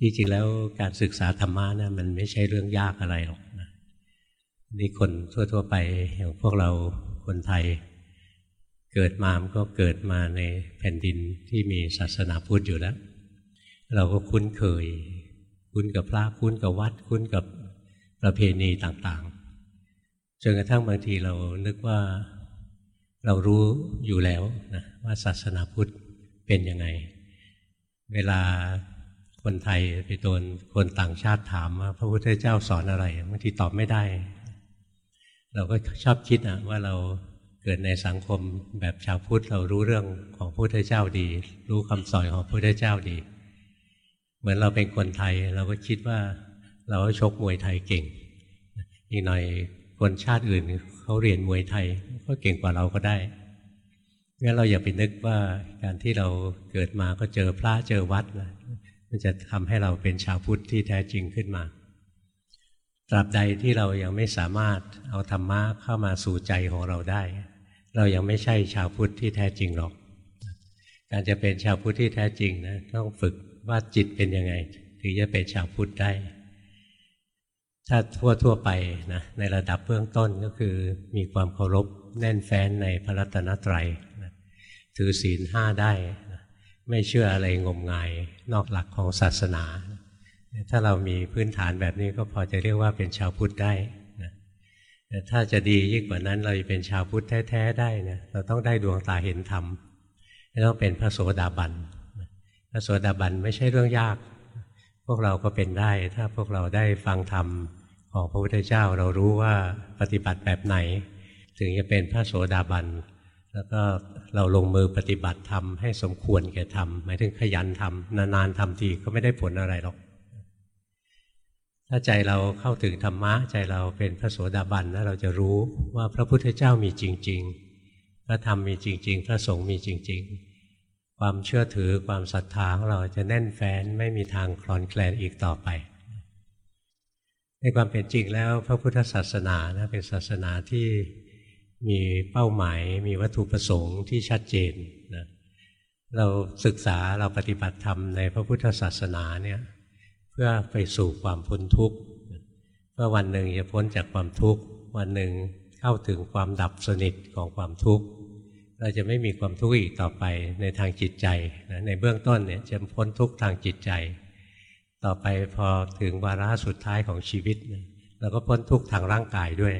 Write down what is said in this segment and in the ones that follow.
จริงๆแล้วการศึกษาธรรมะนะมันไม่ใช่เรื่องยากอะไรหรอกนะนี่คนทั่ว ๆ ไปอย่างพวกเราคนไทย เกิดมามก็เกิดมาในแผ่นดินที่มีศาสนาพุทธอยู่แล้ว เราก็คุ้นเคย คุ้นกับพระคุ้นกับวัด คุ้นกับประเพณีต่างๆจนกระทั่งบางทีเรานึกว่าเรารู้อยู่แล้วนะว่าศาสนาพุทธเป็นยังไง เวลา คนไทยไปโดนคนต่างชาติถามว่าพระพุทธเจ้าสอนอะไรบางทีตอบไม่ได้ เราก็ชอบคิดอะว่าเราเกิดในสังคมแบบชาวพุทธเรารู้เรื่องของพระพุทธเจ้าดี รู้คำสอนของพระพุทธเจ้าดี เหมือนเราเป็นคนไทย เราก็คิดว่าเราชกมวยไทยเก่ง อีกหน่อยคนชาติอื่นเขาเรียนมวยไทยก็เก่งกว่าเราก็ได้งั้นเราอย่าไปนึกว่าการที่เราเกิดมาก็เจอพระเจอวัดนะ มันจะทำให้เราเป็นชาวพุทธที่แท้จริงขึ้นมา ตราบใดที่เรายังไม่สามารถเอาธรรมะเข้ามาสู่ใจของเราได้ เรายังไม่ใช่ชาวพุทธที่แท้จริงหรอก การจะเป็นชาวพุทธที่แท้จริงนะต้องฝึกว่าจิตเป็นยังไง ถึงจะเป็นชาวพุทธได้ ถ้าทั่วทั่วไปนะในระดับเบื้องต้นก็คือมีความเคารพแน่นแฟ้นในพระรัตนตรัยนะถือศีลห้าได้ ไม่เชื่ออะไรงมงาย นอกหลักของศาสนา ถ้าเรามีพื้นฐานแบบนี้ก็พอจะเรียกว่าเป็นชาวพุทธได้นะแต่ถ้าจะดียิ่งกว่านั้นเราจะเป็นชาวพุทธแท้ๆได้นะเราต้องได้ดวงตาเห็นธรรมต้องเป็นพระโสดาบันพระโสดาบันไม่ใช่เรื่องยาก พวกเราก็เป็นได้ ถ้าพวกเราได้ฟังธรรมของพระพุทธเจ้าเรารู้ว่าปฏิบัติแบบไหน ถึงจะเป็นพระโสดาบัน แล้วก็เราลงมือปฏิบัติทำให้สมควรแก่ทำหมายถึงขยันทำนานๆทำทีก็ไม่ได้ผลอะไรหรอก ถ้าใจเราเข้าถึงธรรมะ ใจเราเป็นพระโสดาบันแล้วเราจะรู้ว่าพระพุทธเจ้ามีจริง ๆ พระธรรมมีจริง ๆ พระสงฆ์มีจริง ๆ ความเชื่อถือความศรัทธาของเราจะแน่นแฟ้นไม่มีทางคลอนแคลนอีกต่อไป ในความเป็นจริงแล้วพระพุทธศาสนานะเป็นศาสนาที่ มีเป้าหมายมีวัตถุประสงค์ที่ชัดเจนนะเราศึกษาเราปฏิบัติธรรมในพระพุทธศาสนาเนี่ยเพื่อไปสู่ความพ้นทุกข์เพื่อวันหนึ่งจะพ้นจากความทุกข์วันหนึ่งเข้าถึงความดับสนิทของความทุกข์เราจะไม่มีความทุกข์อีกต่อไปในทางจิตใจนะในเบื้องต้นเนี่ยจะพ้นทุกข์ทางจิตใจ ต่อไปพอถึงวาระสุดท้ายของชีวิตเราก็พ้นทุกข์ทางร่างกายด้วย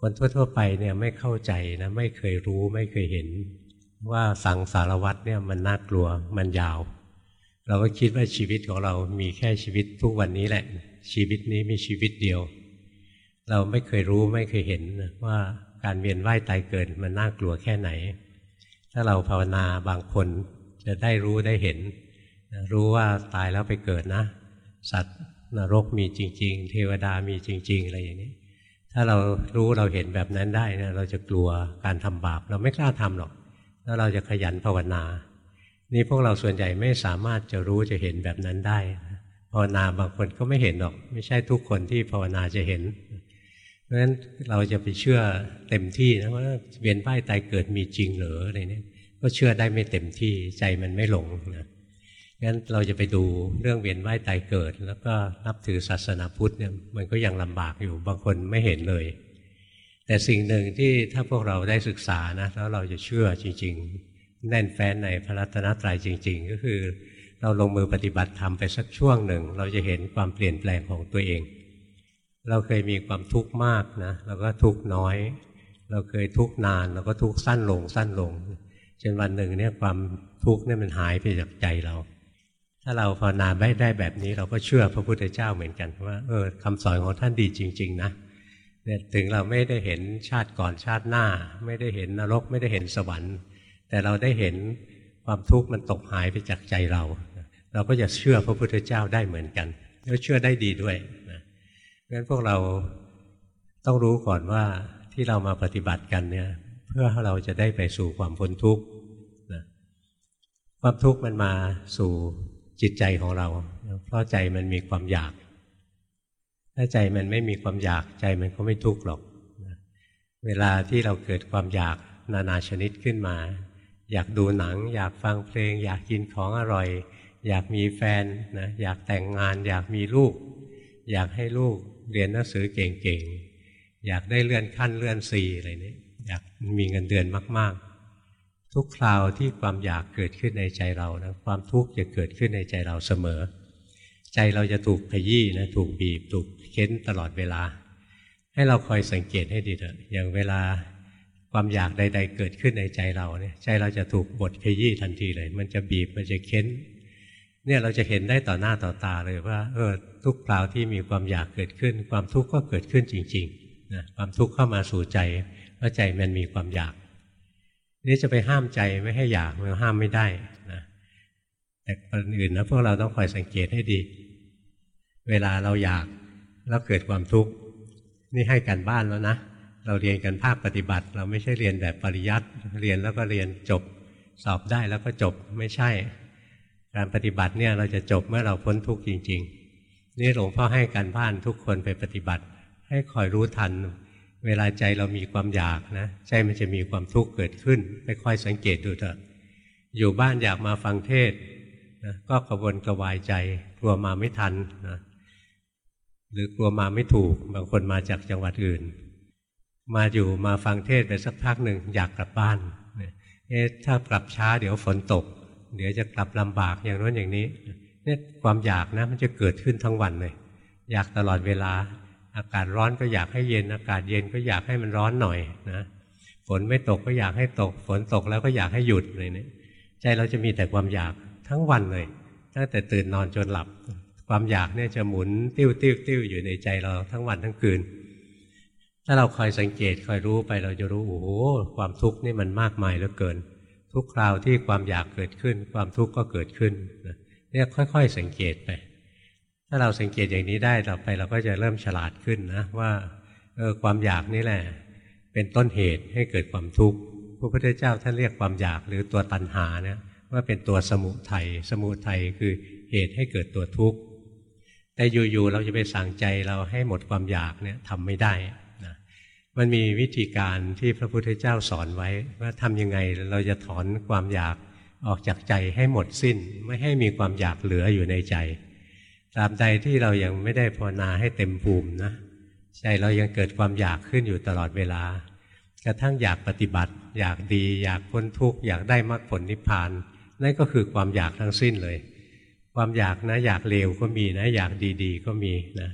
คนทั่ว ๆ ไปเนี่ยไม่เข้าใจนะไม่เคยรู้ไม่เคยเห็น ว่าสังสารวัตรเนี่ยมันน่ากลัวมันยาว เราก็คิดว่าชีวิตของเรามีแค่ชีวิตทุกวันนี้แหละ ชีวิตนี้มีชีวิตเดียว เราไม่เคยรู้ไม่เคยเห็นว่าการเวียนว่ายตายเกิดมันน่ากลัวแค่ไหน ถ้าเราภาวนาบางคนจะได้รู้ได้เห็น รู้ว่าตายแล้วไปเกิดนะ สัตว์นรกมีจริง ๆ เทวดามีจริง ๆ อะไรอย่างนี้ ถ้าเรารู้เราเห็นแบบนั้นได้นะเราจะกลัวการทำบาป เราไม่กล้าทำหรอก แล้วเราจะขยันภาวนา นี่พวกเราส่วนใหญ่ไม่สามารถจะรู้จะเห็นแบบนั้นได้ภาวนาบางคนก็ไม่เห็นหรอก ไม่ใช่ทุกคนที่ภาวนาจะเห็น เพราะฉะนั้นเราจะไปเชื่อเต็มที่นะว่าเวียนว่ายตายเกิดมีจริงหรืออะไรเนี่ยก็เชื่อได้ไม่เต็มที่ใจมันไม่หลงนะ งั้นเราจะไปดูเรื่องเวียนว่ายตายเกิด แล้วก็นับถือศาสนาพุทธเนี่ยมันก็ยังลำบากอยู่บางคนไม่เห็นเลย แต่สิ่งหนึ่งที่ถ้าพวกเราได้ศึกษานะแล้วเราจะเชื่อจริง ๆ แน่นแฟ้นในพระรัตนตรัยจริง ๆ ก็คือ เราลงมือปฏิบัติทำไปสักช่วงหนึ่ง เราจะเห็นความเปลี่ยนแปลงของตัวเอง เราเคยมีความทุกข์มากนะเราก็ทุกข์น้อย เราเคยทุกข์นานเราก็ทุกข์สั้นลงสั้นลงจนวันหนึ่งเนี่ยความทุกข์เนี่ยมันหายไปจากใจเรา ถ้าเราภาวนาไม่ได้แบบนี้ เราก็เชื่อพระพุทธเจ้าเหมือนกันว่าเออคำสอนของท่านดีจริง ๆ นะเนี่ยถึงเราไม่ได้เห็นชาติก่อนชาติหน้า ไม่ได้เห็นนรกไม่ได้เห็นสวรรค์ แต่เราได้เห็นความทุกข์มันตกหายไปจากใจเรา เราก็จะเชื่อพระพุทธเจ้าได้เหมือนกันแล้วเชื่อได้ดีด้วยนะงั้นพวกเราต้องรู้ก่อนว่าที่เรามาปฏิบัติกันเนี่ยเพื่อให้เราจะได้ไปสู่ความพ้นทุกข์นะความทุกข์มันมาสู่ จิตใจของเรา เพราะใจมันมีความอยาก ถ้าใจมันไม่มีความอยากใจมันก็ไม่ทุกข์หรอก เวลาที่เราเกิดความอยากนานาชนิดขึ้นมา อยากดูหนัง อยากฟังเพลง อยากกินของอร่อย อยากมีแฟนนะอยากแต่งงาน อยากมีลูก อยากให้ลูกเรียนหนังสือเก่งๆอยากได้เลื่อนขั้นเลื่อนสี่อะไรนี้อยากมีเงินเดือนมากๆ ทุกคราวที่ความอยากเกิดขึ้นในใจเรานะความทุกข์จะเกิดขึ้นในใจเราเสมอ ใจเราจะถูกขยี้นะถูกบีบถูกเค้นตลอดเวลา ให้เราคอยสังเกตให้ดีเถอะอย่างเวลาความอยากใด ๆ เกิดขึ้นในใจเราเนี่ยใจเราจะถูกบดขยี้ทันทีเลย มันจะบีบมันจะเค้นเนี่ยเราจะเห็นได้ต่อหน้าต่อตาเลยว่าเออทุกคราวที่มีความอยากเกิดขึ้น ความทุกข์ก็เกิดขึ้นจริงๆนะความทุกข์เข้ามาสู่ใจเพราะใจมันมีความอยาก นี่จะไปห้ามใจไม่ให้อยากมันห้ามไม่ได้นะแต่คนอื่นนะพวกเราต้องคอยสังเกตให้ดี เวลาเราอยากแล้วเกิดความทุกข์นี่ให้กันบ้านแล้วนะเราเรียนกันภาคปฏิบัติ เราไม่ใช่เรียนแบบปริยัติเรียนแล้วก็เรียนจบ สอบได้แล้วก็จบไม่ใช่ การปฏิบัติเนี่ยเราจะจบเมื่อเราพ้นทุกข์จริง ๆ นี่หลวงพ่อให้การบ้านทุกคนไปปฏิบัติ ให้คอยรู้ทัน เวลาใจเรามีความอยากนะใจมันจะมีความทุกข์เกิดขึ้นไปค่อยสังเกตดูเถอะอยู่บ้านอยากมาฟังเทศนะก็กระวนกระวายใจกลัวมาไม่ทันนะหรือกลัวมาไม่ถูกบางคนมาจากจังหวัดอื่น มาอยู่มาฟังเทศไปสักพักหนึ่งอยากกลับบ้านเอ๊ะถ้ากลับช้าเดี๋ยวฝนตก เดี๋ยวจะกลับลำบากอย่างนั้นอย่างนี้เนี่ยความอยากนะมันจะเกิดขึ้นทั้งวันเลยอยากตลอดเวลา อากาศร้อนก็อยากให้เย็น อากาศเย็นก็อยากให้มันร้อนหน่อยนะฝนไม่ตกก็อยากให้ตก ฝนตกแล้วก็อยากให้หยุดเลยเนี่ยใจเราจะมีแต่ความอยากทั้งวันเลยตั้งแต่ตื่นนอนจนหลับ ความอยากเนี่ยจะหมุนติ้วติ้วติ้วอยู่ในใจเราทั้งวันทั้งคืน ถ้าเราคอยสังเกตคอยรู้ไปเราจะรู้โอ้โหความทุกข์นี่มันมากมายเหลือเกิน ทุกคราวที่ความอยากเกิดขึ้น ความทุกข์ก็เกิดขึ้นเนี่ยค่อย ๆ สังเกตไป ถ้าเราสังเกตอย่างนี้ได้ต่อไปเราก็จะเริ่มฉลาดขึ้นนะว่าเออความอยากนี่แหละ เป็นต้นเหตุให้เกิดความทุกข์พระพุทธเจ้าท่านเรียกความอยากหรือตัวตัณหาเนี่ยว่าเป็นตัวสมุทัยสมุทัยคือเหตุให้เกิดตัวทุกข์แต่อยู่ๆเราจะไปสั่งใจเราให้หมดความอยากเนี่ยทำไม่ได้นะมันมีวิธีการที่พระพุทธเจ้าสอนไว้ ว่าทำยังไงเราจะถอนความอยากออกจากใจให้หมดสิ้น ไม่ให้มีความอยากเหลืออยู่ในใจ ตราบใดที่เรายังไม่ได้ภาวนาให้เต็มภูมินะใจเรายังเกิดความอยากขึ้นอยู่ตลอดเวลา กระทั่งอยากปฏิบัติ อยากดี อยากพ้นทุกข์อยากได้มรรคผลนิพพาน นั่นก็คือความอยากทั้งสิ้นเลย ความอยากนะอยากเลวก็มีนะ อยากดีๆ ก็มีนะ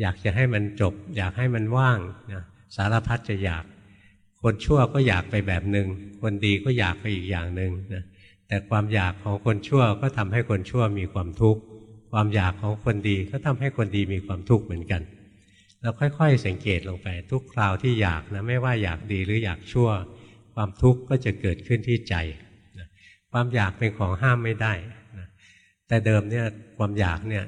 อยากจะให้มันจบ อยากให้มันว่างนะสารพัดจะอยาก คนชั่วก็อยากไปแบบหนึ่งคนดีก็อยากไปอีกอย่างหนึ่งนะแต่ความอยากของคนชั่วก็ทำให้คนชั่วมีความทุกข์ ความอยากของคนดีก็ทำให้คนดีมีความทุกข์เหมือนกัน เราค่อยๆสังเกตลงไปทุกคราวที่อยากนะไม่ว่าอยากดีหรืออยากชั่ว ความทุกข์ก็จะเกิดขึ้นที่ใจนะความอยากเป็นของห้ามไม่ได้นะแต่เดิมเนี่ยความอยากเนี่ย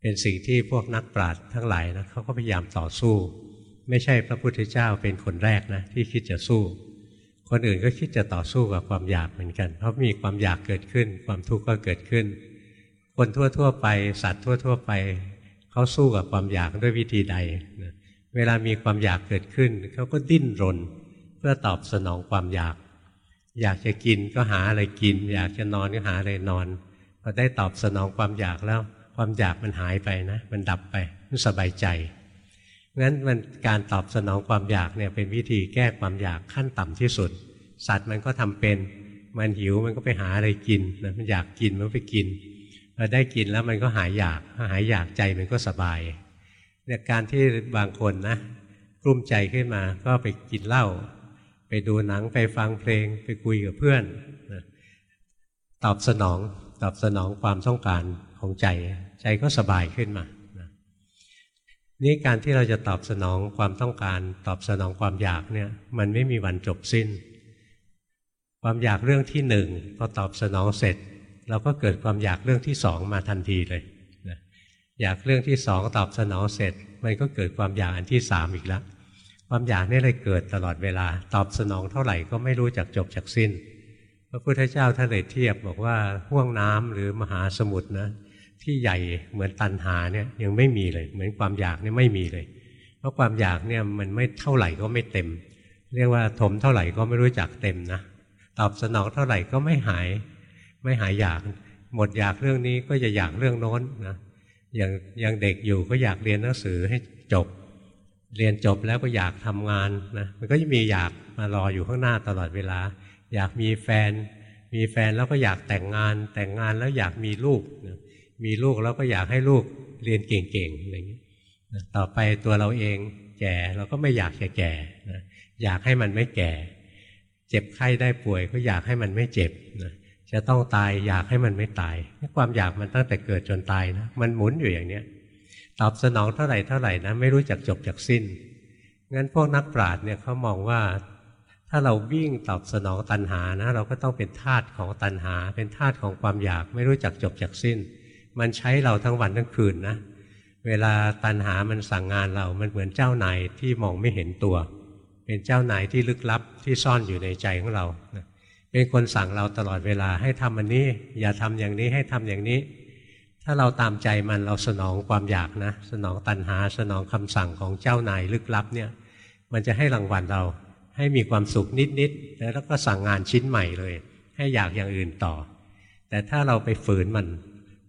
เป็นสิ่งที่พวกนักปราชญ์ทั้งหลายนะเขาก็พยายามต่อสู้ ไม่ใช่พระพุทธเจ้าเป็นคนแรกนะที่คิดจะสู้ คนอื่นก็คิดจะต่อสู้กับความอยากเหมือนกัน เพราะมีความอยากเกิดขึ้น ความทุกข์ก็เกิดขึ้น คนทั่ว ๆ ไปสัตว์ทั่ว ๆ ไปเขาสู้กับความอยากด้วยวิธีใดนะเวลามีความอยากเกิดขึ้นเขาก็ดิ้นรน เพื่อตอบสนองความอยาก อยากจะกินก็หาอะไรกิน อยากจะนอนก็หาอะไรนอนพอได้ตอบสนองความอยากแล้ว ความอยากมันหายไปนะ มันดับไปมันสบายใจงั้นมันการตอบสนองความอยากเนี่ยเป็นวิธีแก้ความอยากขั้นต่ำที่สุด สัตว์มันก็ทำเป็น มันหิวมันก็ไปหาอะไรกินนะมันอยากกินมันไปกิน อได้กินแล้วมันก็หายอยากหายอยากใจมันก็สบายเนี่ยการที่บางคนนะกลุ้มใจขึ้นมาก็ไปกินเหล้าไปดูหนังไปฟังเพลงไปคุยกับเพื่อนนะตอบสนองตอบสนองความต้องการของใจ ใจก็สบายขึ้นมานี่การที่เราจะตอบสนองความต้องการ ตอบสนองความอยากเนี่ยมันไม่มีวันจบสิ้น ความอยากเรื่องที่หนึ่งพอตอบสนองเสร็จ เราก็เกิดความอยากเรื่องที่สองมาทันทีเลยอยากเรื่องที่สองตอบสนองเสร็จ มันก็เกิดความอยากอันที่สามอีกแล้วความอยากนี่เลยเกิดตลอดเวลา ตอบสนองเท่าไหร่ก็ไม่รู้จักจบจากสิ้น พระพุทธเจ้าท่านเลยเทียบบอกว่าห่วงน้ำหรือมหาสมุทรนะที่ใหญ่เหมือนตันหาเนี่ยยังไม่มีเลย เหมือนความอยากนี่ไม่มีเลย เพราะความอยากเนี่ยมันไม่เท่าไหร่ก็ไม่เต็ม เรียกว่าถมเท่าไหร่ก็ไม่รู้จักเต็มนะตอบสนองเท่าไหร่ก็ไม่หาย ไม่หายอยาก หมดอยากเรื่องนี้ก็จะอยากเรื่องโน้นนะอย่างย่างเด็กอยู่ก็อยากเรียนหนังสือให้จบ เรียนจบแล้วก็อยากทำงานนะมันก็จะมีอยากมารออยู่ข้างหน้าตลอดเวลา อยากมีแฟน มีแฟนแล้วก็อยากแต่งงาน แต่งงานแล้วอยากมีลูกนะมีลูกแล้วก็อยากให้ลูกเรียนเก่งๆอะไรอย่างนี้ต่อไปตัวเราเองแก่เราก็ไม่อยากจะแก่นะอยากให้มันไม่แก่ เจ็บไข้ได้ป่วยก็อยากให้มันไม่เจ็บนะ จะต้องตายอยากให้มันไม่ตาย ความอยากมันตั้งแต่เกิดจนตายนะมันหมุนอยู่อย่างเนี้ยตอบสนองเท่าไหร่เท่าไหร่นะไม่รู้จักจบจากสิ้นงั้นพวกนักปราชญ์เนี่ยเขามองว่าถ้าเราวิ่งตอบสนองตัณหานะ เราก็ต้องเป็นทาตของตัณหา เป็นทาตของความอยาก ไม่รู้จักจบจากสิ้น มันใช้เราทั้งวันทั้งคืนนะ เวลาตัณหามันสั่งงานเรา มันเหมือนเจ้านายที่มองไม่เห็นตัว เป็นเจ้านายที่ลึกลับที่ซ่อนอยู่ในใจของเรา เป็นคนสั่งเราตลอดเวลาให้ทำอันนี้ อย่าทำอย่างนี้ให้ทำอย่างนี้ ถ้าเราตามใจมันเราสนองความอยากนะ สนองตัณหา สนองคำสั่งของเจ้านายลึกลับเนี่ย มันจะให้รางวัลเราให้มีความสุขนิดๆแล้วก็สั่งงานชิ้นใหม่เลย ให้อยากอย่างอื่นต่อ แต่ถ้าเราไปฝืนมัน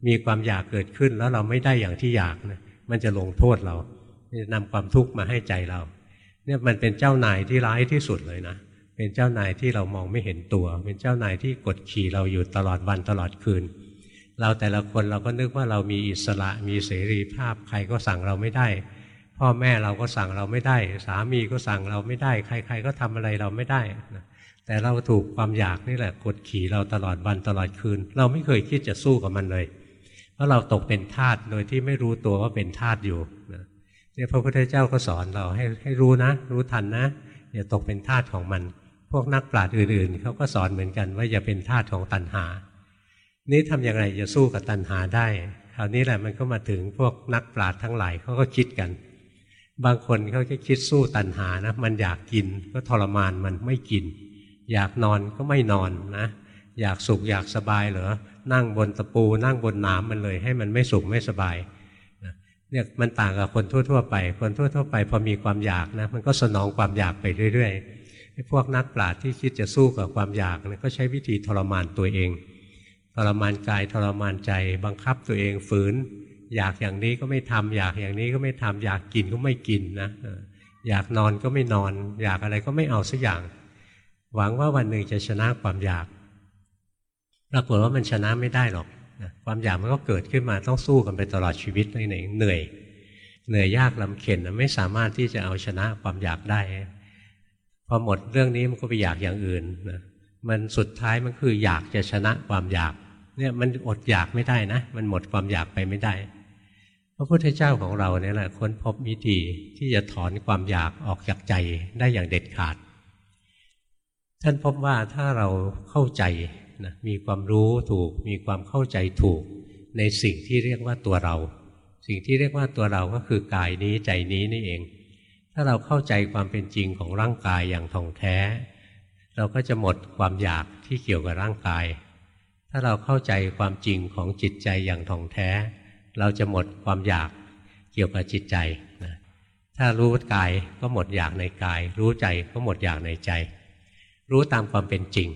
มีความอยากเกิดขึ้นแล้วเราไม่ได้อย่างที่อยากนะมันจะลงโทษเราจะนำความทุกข์มาให้ใจเรา เนี่ยมันเป็นเจ้านายที่ร้ายที่สุดเลยนะ เป็นเจ้านายที่เรามองไม่เห็นตัว เป็นเจ้านายที่กดขี่เราอยู่ตลอดวันตลอดคืน เราแต่ละคนเราก็นึกว่าเรามีอิสระมีเสรีภาพ ใครก็สั่งเราไม่ได้ พ่อแม่เราก็สั่งเราไม่ได้ สามีก็สั่งเราไม่ได้ ใคร ๆ ก็ทำอะไรเราไม่ได้นะแต่เราถูกความอยากนี่แหละกดขี่เราตลอดวันตลอดคืน เราไม่เคยคิดจะสู้กับมันเลย เพราะเราตกเป็นทาสโดยที่ไม่รู้ตัวว่าเป็นทาสอยู่เนี่ยพระพุทธเจ้าก็สอนเราให้ให้รู้นะ รู้ทันนะอย่าตกเป็นทาสของมัน พวกนักปราชญ์อื่นๆเขาก็สอนเหมือนกันว่าอย่าเป็นทาสของตัณหา นี่ทำอย่างไรจะสู้กับตัณหาได้ คราวนี้แหละมันก็มาถึงพวกนักปราชญ์ทั้งหลายเขาก็คิดกัน บางคนเขาจะคิดสู้ตัณหานะมันอยากกินก็ทรมานมันไม่กิน อยากนอนก็ไม่นอนนะ อยากสุขอยากสบายเหรอนั่งบนตะปู นั่งบนน้ำมันเลย ให้มันไม่สุขไม่สบายเนี่ยมันต่างกับคนทั่ว ๆ ไป คนทั่ว ๆ ไปพอมีความอยากนะมันก็สนองความอยากไปเรื่อย ๆ พวกนักปราชญ์ที่คิดจะสู้กับความอยากก็ใช้วิธีทรมานตัวเอง ทรมานกายทรมานใจ บังคับตัวเองฝืน อยากอย่างนี้ก็ไม่ทำอยากอย่างนี้ก็ไม่ทำอยากกินก็ไม่กินนะอยากนอนก็ไม่นอน อยากอะไรก็ไม่เอาสักอย่าง หวังว่าวันหนึ่งจะชนะความอยากปรากฏว่ามันชนะไม่ได้หรอกความอยากมันก็เกิดขึ้นมาต้องสู้กันไปตลอดชีวิตเลยเหนื่อย เหนื่อยยากลำเข็นไม่สามารถที่จะเอาชนะความอยากได้ พอหมดเรื่องนี้มันก็ไปอยากอย่างอื่นนะมันสุดท้ายมันคืออยากจะชนะความอยาก เนี่ยมันอดอยากไม่ได้นะ มันหมดความอยากไปไม่ได้ พระพุทธเจ้าของเราเนี่ยแหละค้นพบวิธีที่จะถอนความอยากออกจากใจได้อย่างเด็ดขาด ท่านพบว่าถ้าเราเข้าใจนะมีความรู้ถูก มีความเข้าใจถูก ในสิ่งที่เรียกว่าตัวเรา สิ่งที่เรียกว่าตัวเราก็คือกายนี้ใจนี้นี่เอง ถ้าเราเข้าใจความเป็นจริงของร่างกายอย่างท่องแท้ เราก็จะหมดความอยากที่เกี่ยวกับร่างกาย ถ้าเราเข้าใจความจริงของจิตใจอย่างท่องแท้ เราจะหมดความอยากเกี่ยวกับจิตใจนะถ้ารู้กายก็หมดอยากในกาย รู้ใจก็หมดอยากในใจ รู้ตามความเป็นจริง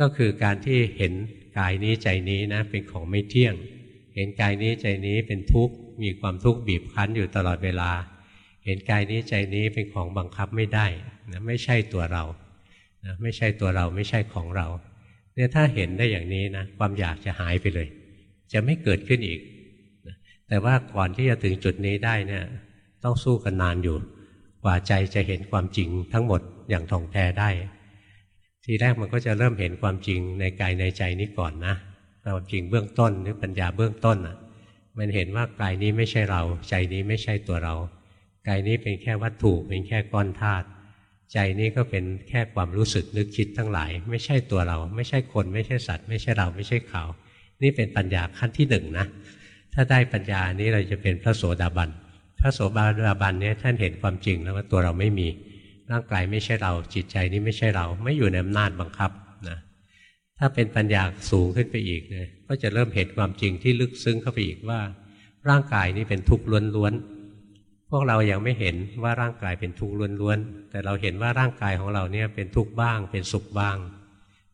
ก็คือการที่เห็นกายนี้ใจนี้นะเป็นของไม่เที่ยง เห็นกายนี้ใจนี้เป็นทุกข์มีความทุกข์บีบคั้นอยู่ตลอดเวลา เห็นกายนี้ใจนี้เป็นของบังคับไม่ได้นะไม่ใช่ตัวเรานะไม่ใช่ตัวเราไม่ใช่ของเราเนี่ยถ้าเห็นได้อย่างนี้นะความอยากจะหายไปเลย จะไม่เกิดขึ้นอีกนะแต่ว่าก่อนที่จะถึงจุดนี้ได้เนี่ยต้องสู้กันนานอยู่ กว่าใจจะเห็นความจริงทั้งหมดอย่างท่องแท้ได้ ทีแรกมันก็จะเริ่มเห็นความจริงในกายในใจนี้ก่อนนะความจริงเบื้องต้นหรือปัญญาเบื้องต้นอะมันเห็นว่ากายนี้ไม่ใช่เรา ใจนี้ไม่ใช่ตัวเรา กายนี้เป็นแค่วัตถุเป็นแค่ก้อนธาตุใจนี้ก็เป็นแค่ความรู้สึกนึกคิดทั้งหลาย ไม่ใช่ตัวเรา ไม่ใช่คน ไม่ใช่สัตว์ ไม่ใช่เราไม่ใช่เขา นี่เป็นปัญญาขั้นที่หนึ่งนะถ้าได้ปัญญานี้เราจะเป็นพระโสดาบันพระโสดาบันเนี่ยท่านเห็นความจริงแล้วว่าตัวเราไม่มีร่างกายไม่ใช่เรา จิตใจนี้ไม่ใช่เรา ไม่อยู่ในอำนาจบังคับนะถ้าเป็นปัญญาสูงขึ้นไปอีกเนี่ยก็จะเริ่มเห็นความจริงที่ลึกซึ้งเข้าไปอีกว่า ร่างกายนี้เป็นทุกข์ล้วนๆ วกเรายังไม่เห็นว่าร่างกายเป็นทุกข์ล้วนๆ แต่เราเห็นว่าร่างกายของเราเนี่ยเป็นทุกข์บ้าง เป็นสุขบ้าง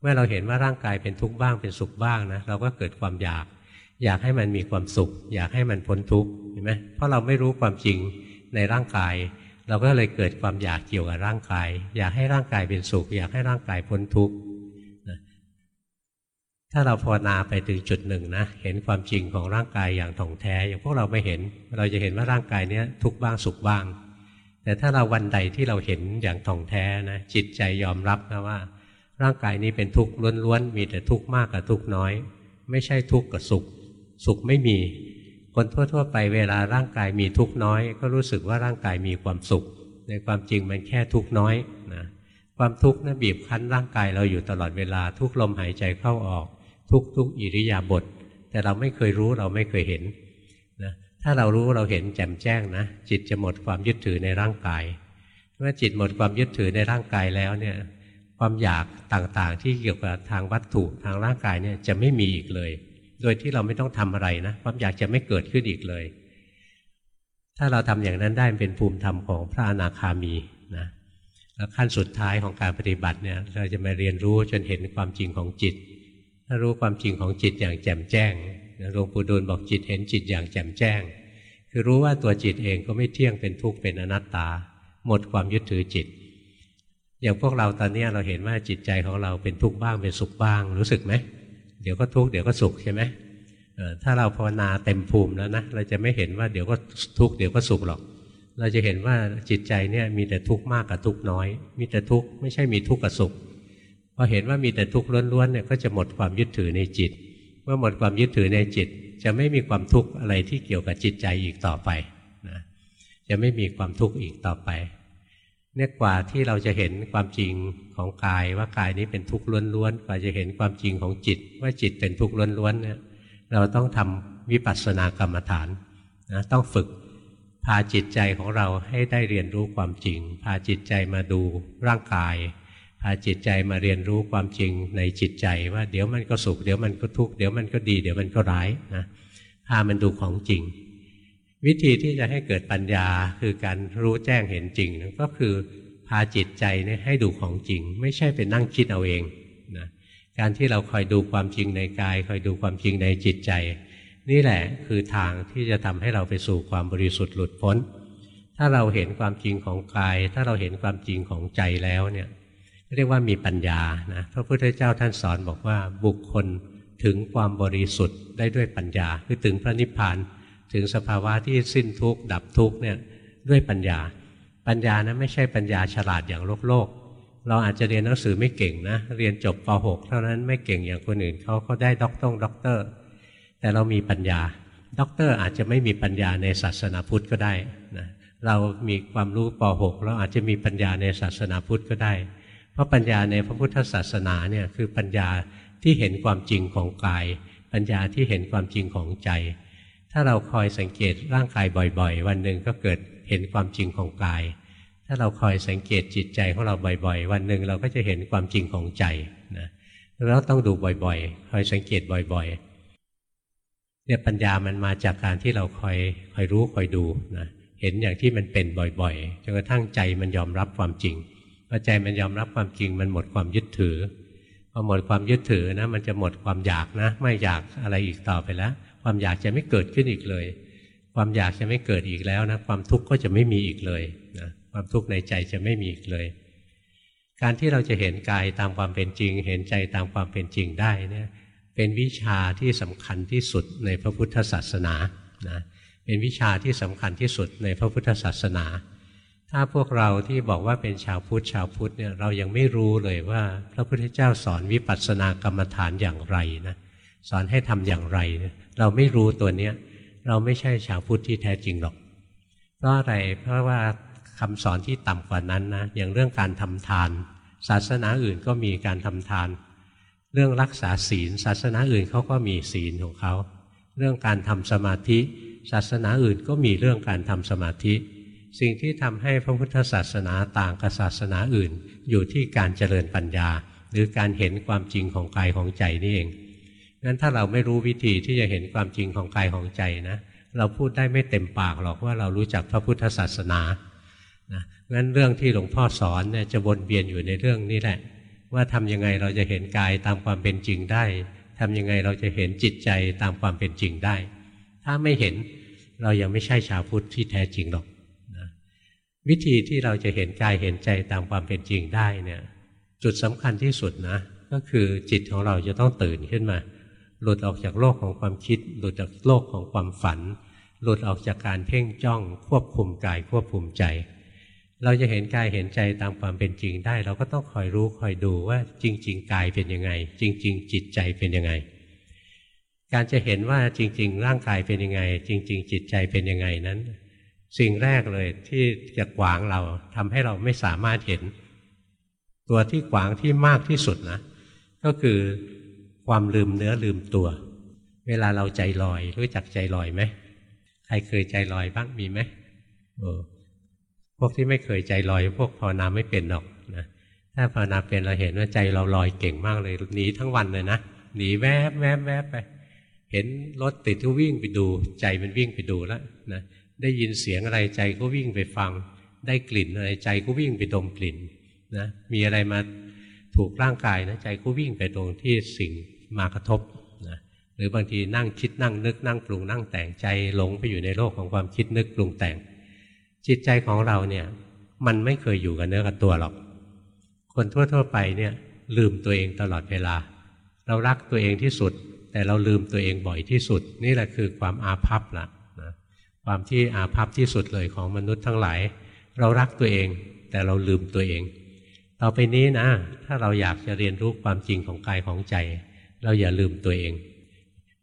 เมื่อเราเห็นว่าร่างกายเป็นทุกข์บ้าง เป็นสุขบ้างนะเราก็เกิดความอยาก อยากให้มันมีความสุข อยากให้มันพ้นทุกข์เห็นไหมเพราะเราไม่รู้ความจริงในร่างกาย เราก็เลยเกิดความอยากเกี่ยวกับร่างกาย อยากให้ร่างกายเป็นสุข อยากให้ร่างกายพ้นทุกข์ ถ้าเราภาวนาไปถึงจุดหนึ่งนะเห็นความจริงของร่างกายอย่างถ่องแท้ อย่างพวกเราไม่เห็น เราจะเห็นว่าร่างกายเนี้ยทุกข์บ้างสุขบ้าง แต่ถ้าเราวันใดที่เราเห็นอย่างถ่องแท้นะจิตใจยอมรับนะว่า ร่างกายนี้เป็นทุกข์ล้วนๆมีแต่ทุกข์มากกับทุกข์น้อย ไม่ใช่ทุกข์กับสุข สุขไม่มี คนทั่วๆ ไปเวลาร่างกายมีทุกข์น้อย ก็รู้สึกว่าร่างกายมีความสุข ในความจริงมันแค่ทุกข์น้อยนะความทุกข์นะบีบคั้นร่างกายเราอยู่ตลอดเวลาทุกลมหายใจเข้าออก ทุกทุกอิริยาบถแต่เราไม่เคยรู้เราไม่เคยเห็นนะถ้าเรารู้เราเห็นแจ่มแจ้งนะ จิตจะหมดความยึดถือในร่างกาย เมื่อจิตหมดความยึดถือในร่างกายแล้วเนี่ยความอยากต่างๆ ที่เกี่ยวกับทางวัตถุทางร่างกายเนี่ยจะไม่มีอีกเลย โดยที่เราไม่ต้องทำอะไรนะความอยากจะไม่เกิดขึ้นอีกเลย ถ้าเราทำอย่างนั้นได้เป็นภูมิธรรมของพระอนาคามีนะแล้วขั้นสุดท้ายของการปฏิบัติเนี่ยเราจะมาเรียนรู้จนเห็นความจริงของจิต ถ้ารู้ความจริงของจิตอย่างแจ่มแจ้งหลวงปู่ดูลบอกจิตเห็นจิตอย่างแจ่มแจ้ง คือรู้ว่าตัวจิตเองก็ไม่เที่ยงเป็นทุกข์เป็นอนัตตา หมดความยึดถือจิต อย่างพวกเราตอนนี้เราเห็นว่าจิตใจของเราเป็นทุกข์บ้างเป็นสุขบ้าง รู้สึกไหมเดี๋ยวก็ทุกข์เดี๋ยวก็สุขใช่ไหมถ้าเราภาวนาเต็มภูมิแล้วนะเราจะไม่เห็นว่าเดี๋ยวก็ทุกข์เดี๋ยวก็สุขหรอก เราจะเห็นว่าจิตใจเนี่ยมีแต่ทุกข์มากกับทุกข์น้อย มีแต่ทุกข์ไม่ใช่มีทุกข์กับสุข พอเห็นว่ามีแต่ทุกข์ล้วนๆเนี่ยก็จะหมดความยึดถือในจิต เมื่อหมดความยึดถือในจิต จะไม่มีความทุกข์อะไรที่เกี่ยวกับจิตใจอีกต่อไปนะจะไม่มีความทุกข์อีกต่อไปเนี่ยกว่าที่เราจะเห็นความจริงของกายว่ากายนี้เป็นทุกข์ล้วนๆกว่าจะเห็นความจริงของจิต ว่าจิตเป็นทุกข์ล้วนๆเนี่ยเราต้องทำวิปัสสนากรรมฐานนะต้องฝึกพาจิตใจของเราให้ได้เรียนรู้ความจริง พาจิตใจมาดูร่างกาย พาจิตใจมาเรียนรู้ความจริงในจิตใจว่าเดี๋ยวมันก็สุขเดี๋ยวมันก็ทุกข์เดี๋ยวมันก็ดี เดี๋ยวมันก็ร้ายนะพามันดูของจริง วิธีที่จะให้เกิดปัญญาคือการรู้แจ้งเห็นจริงก็คือพาจิตใจนี่ให้ดูของจริง ไม่ใช่เป็นนั่งคิดเอาเองนะการที่เราคอยดูความจริงในกาย คอยดูความจริงในจิตใจ นี่แหละคือทางที่จะทำให้เราไปสู่ความบริสุทธิ์หลุดพ้น ถ้าเราเห็นความจริงของกาย ถ้าเราเห็นความจริงของใจแล้วเนี่ย เรียกว่ามีปัญญานะพระพุทธเจ้าท่านสอนบอกว่าบุคคลถึงความบริสุทธิ์ได้ด้วยปัญญา คือถึงพระนิพพานถึงสภาวะที่สิ้นทุกข์ดับทุกข์เนี่ยด้วยปัญญา ปัญญานะไม่ใช่ปัญญาฉลาดอย่างโลกโลก เราอาจจะเรียนหนังสือไม่เก่งนะ เรียนจบป .6 เท่านั้นไม่เก่งอย่างคนอื่นเขาเขาได้ด็อกต้องด็อกเตอร์ แต่เรามีปัญญาด็อกเตอร์อาจจะไม่มีปัญญาในศาสนาพุทธก็ได้นะเรามีความรู้ป .6 เราอาจจะมีปัญญาในศาสนาพุทธก็ได้ เพราะปัญญาในพระพุทธศาสนาเนี่ยคือปัญญาที่เห็นความจริงของกาย ปัญญาที่เห็นความจริงของใจ ถ้าเราคอยสังเกตร่างกายบ่อย ๆ วันหนึ่งก็เกิดเห็นความจริงของกาย ถ้าเราคอยสังเกตจิตใจของเราบ่อย ๆ วันหนึ่งเราก็จะเห็นความจริงของใจนะเราต้องดูบ่อยๆ คอยสังเกตบ่อยๆเนี่ยปัญญามันมาจากการที่เราคอยคอยรู้คอยดูนะเห็นอย่างที่มันเป็นบ่อยๆจนกระทั่งใจมันยอมรับความจริง พอใจมันยอมรับความจริงมันหมดความยึดถือพอหมดความยึดถือนะ มันจะหมดความอยากนะ ไม่อยากอะไรอีกต่อไปแล้ว ความอยากจะไม่เกิดขึ้นอีกเลย ความอยากจะไม่เกิดอีกแล้วนะ ความทุกข์ก็จะไม่มีอีกเลยนะความทุกข์ในใจจะไม่มีอีกเลย การที่เราจะเห็นกายตามความเป็นจริง เห็นใจตามความเป็นจริงได้เนี่ยเป็นวิชาที่สำคัญที่สุดในพระพุทธศาสนานะเป็นวิชาที่สำคัญที่สุดในพระพุทธศาสนา ถ้าพวกเราที่บอกว่าเป็นชาวพุทธชาวพุทธเนี่ยเรายังไม่รู้เลยว่าพระพุทธเจ้าสอนวิปัสสนากรรมฐานอย่างไรนะสอนให้ทำอย่างไร เราไม่รู้ตัวเนี้ยเราไม่ใช่ชาวพุทธที่แท้จริงหรอก เพราะอะไรเพราะว่าคำสอนที่ต่ำกว่านั้นนะอย่างเรื่องการทำทาน ศาสนาอื่นก็มีการทำทาน เรื่องรักษาศีล ศาสนาอื่นเขาก็มีศีลของเขา เรื่องการทำสมาธิ ศาสนาอื่นก็มีเรื่องการทำสมาธิ สิ่งที่ทำให้พระพุทธศาสนาต่างกับศาสนาอื่น อยู่ที่การเจริญปัญญา หรือการเห็นความจริงของกายของใจนี่เองงั้นถ้าเราไม่รู้วิธีที่จะเห็นความจริงของกายของใจนะ เราพูดได้ไม่เต็มปากหรอกว่าเรารู้จักพระพุทธศาสนานะงั้นเรื่องที่หลวงพ่อสอนเนี่ยจะวนเวียนอยู่ในเรื่องนี้แหละ ว่าทำยังไงเราจะเห็นกายตามความเป็นจริงได้ทำยังไงเราจะเห็นจิตใจตามความเป็นจริงได้ ถ้าไม่เห็นเรายังไม่ใช่ชาวพุทธที่แท้จริงหรอก วิธีที่เราจะเห็นกายเห็นใจตามความเป็นจริงได้เนี่ยจุดสำคัญที่สุดนะ ก็คือจิตของเราจะต้องตื่นขึ้นมา หลุดออกจากโลกของความคิด หลุดจากโลกของความฝัน หลุดออกจากการเพ่งจ้องควบคุมกายควบคุมใจ เราจะเห็นกายเห็นใจตามความเป็นจริงได้ เราก็ต้องคอยรู้คอยดูว่าจริง ๆ กายเป็นยังไง จริง ๆ จิตใจเป็นยังไง การจะเห็นว่าจริง ๆ ร่างกายเป็นยังไง จริง ๆ จิตใจเป็นยังไงนั้น สิ่งแรกเลยที่จะขวางเราทำให้เราไม่สามารถเห็น ตัวที่ขวางที่มากที่สุดนะ ก็คือความลืมเนื้อลืมตัว เวลาเราใจลอย รู้จักใจลอยไหมใครเคยใจลอยบ้างมีไหมโอ้พวกที่ไม่เคยใจลอย พวกภาวนาไม่เป็นหรอกนะถ้าภาวนาเป็นเราเห็นว่าใจเราลอยเก่งมากเลยหนีทั้งวันเลยนะหนีแวบแวบแวบไป เห็นรถติดก็วิ่งไปดู ใจมันวิ่งไปดูแล้วนะ ได้ยินเสียงอะไรใจก็วิ่งไปฟัง ได้กลิ่นอะไรใจก็วิ่งไปดมกลิ่นนะมีอะไรมาถูกร่างกายนะใจก็วิ่งไปตรงที่สิ่งมากระทบนะหรือบางทีนั่งคิดนั่งนึกนั่งปรุงนั่งแต่งใจหลงไปอยู่ในโลกของความคิดนึกปรุงแต่ง จิตใจของเราเนี่ยมันไม่เคยอยู่กับเนื้อกับตัวหรอก คนทั่วๆไปเนี่ยลืมตัวเองตลอดเวลา เรารักตัวเองที่สุด แต่เราลืมตัวเองบ่อยที่สุด นี่แหละคือความอาภัพละนะ ความที่อาภัพที่สุดเลยของมนุษย์ทั้งหลาย เรารักตัวเอง แต่เราลืมตัวเอง ต่อไปนี้นะ ถ้าเราอยากจะเรียนรู้ความจริงของกายของใจ เราอย่าลืมตัวเอง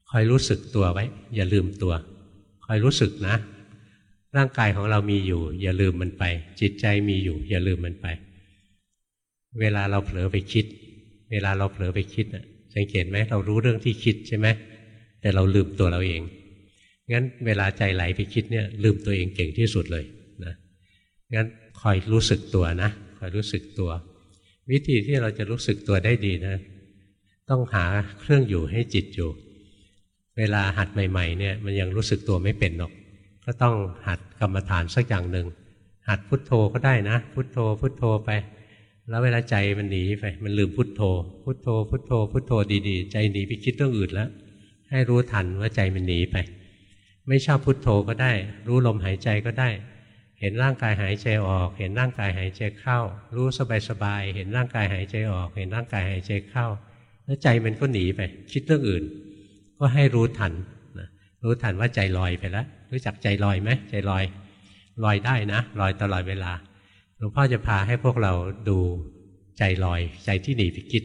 คอยรู้สึกตัวไว้ อย่าลืมตัว คอยรู้สึกนะ ร่างกายของเรามีอยู่ อย่าลืมมันไป จิตใจมีอยู่ อย่าลืมมันไป เวลาเราเผลอไปคิด เวลาเราเผลอไปคิดสังเกตไหมเรารู้เรื่องที่คิดใช่ไหมแต่เราลืมตัวเราเอง งั้นเวลาใจไหลไปคิดเนี่ยลืมตัวเองเก่งที่สุดเลยนะงั้นคอยรู้สึกตัวนะคอยรู้สึกตัว วิธีที่เราจะรู้สึกตัวได้ดีนะ ต้องหาเครื่องอยู่ให้จิตอยู่ เวลาหัดใหม่ๆเนี่ยมันยังรู้สึกตัวไม่เป็นหรอก ก็ต้องหัดกรรมฐานสักอย่างหนึ่งหัดพุทโธก็ได้นะ พุทโธ พุทโธไป แล้วเวลาใจมันหนีไป มันลืมพุทโธ พุทโธ พุทโธ พุทโธดีๆ ใจหนีไปคิดเรื่องอื่นแล้ว ให้รู้ทันว่าใจมันหนีไป ไม่ชอบพุทโธก็ได้ รู้ลมหายใจก็ได้ เห็นร่างกายหายใจออก เห็นร่างกายหายใจเข้า รู้สบายๆเห็นร่างกายหายใจออก เห็นร่างกายหายใจเข้า แล้วใจมันก็หนีไป คิดเรื่องอื่น ก็ให้รู้ทันนะรู้ทันว่าใจลอยไปแล้วรู้จักใจลอยไหมใจลอย ลอยได้นะลอยตลอดเวลาหลวงพ่อจะพาให้พวกเราดูใจลอย ใจที่หนีไปคิด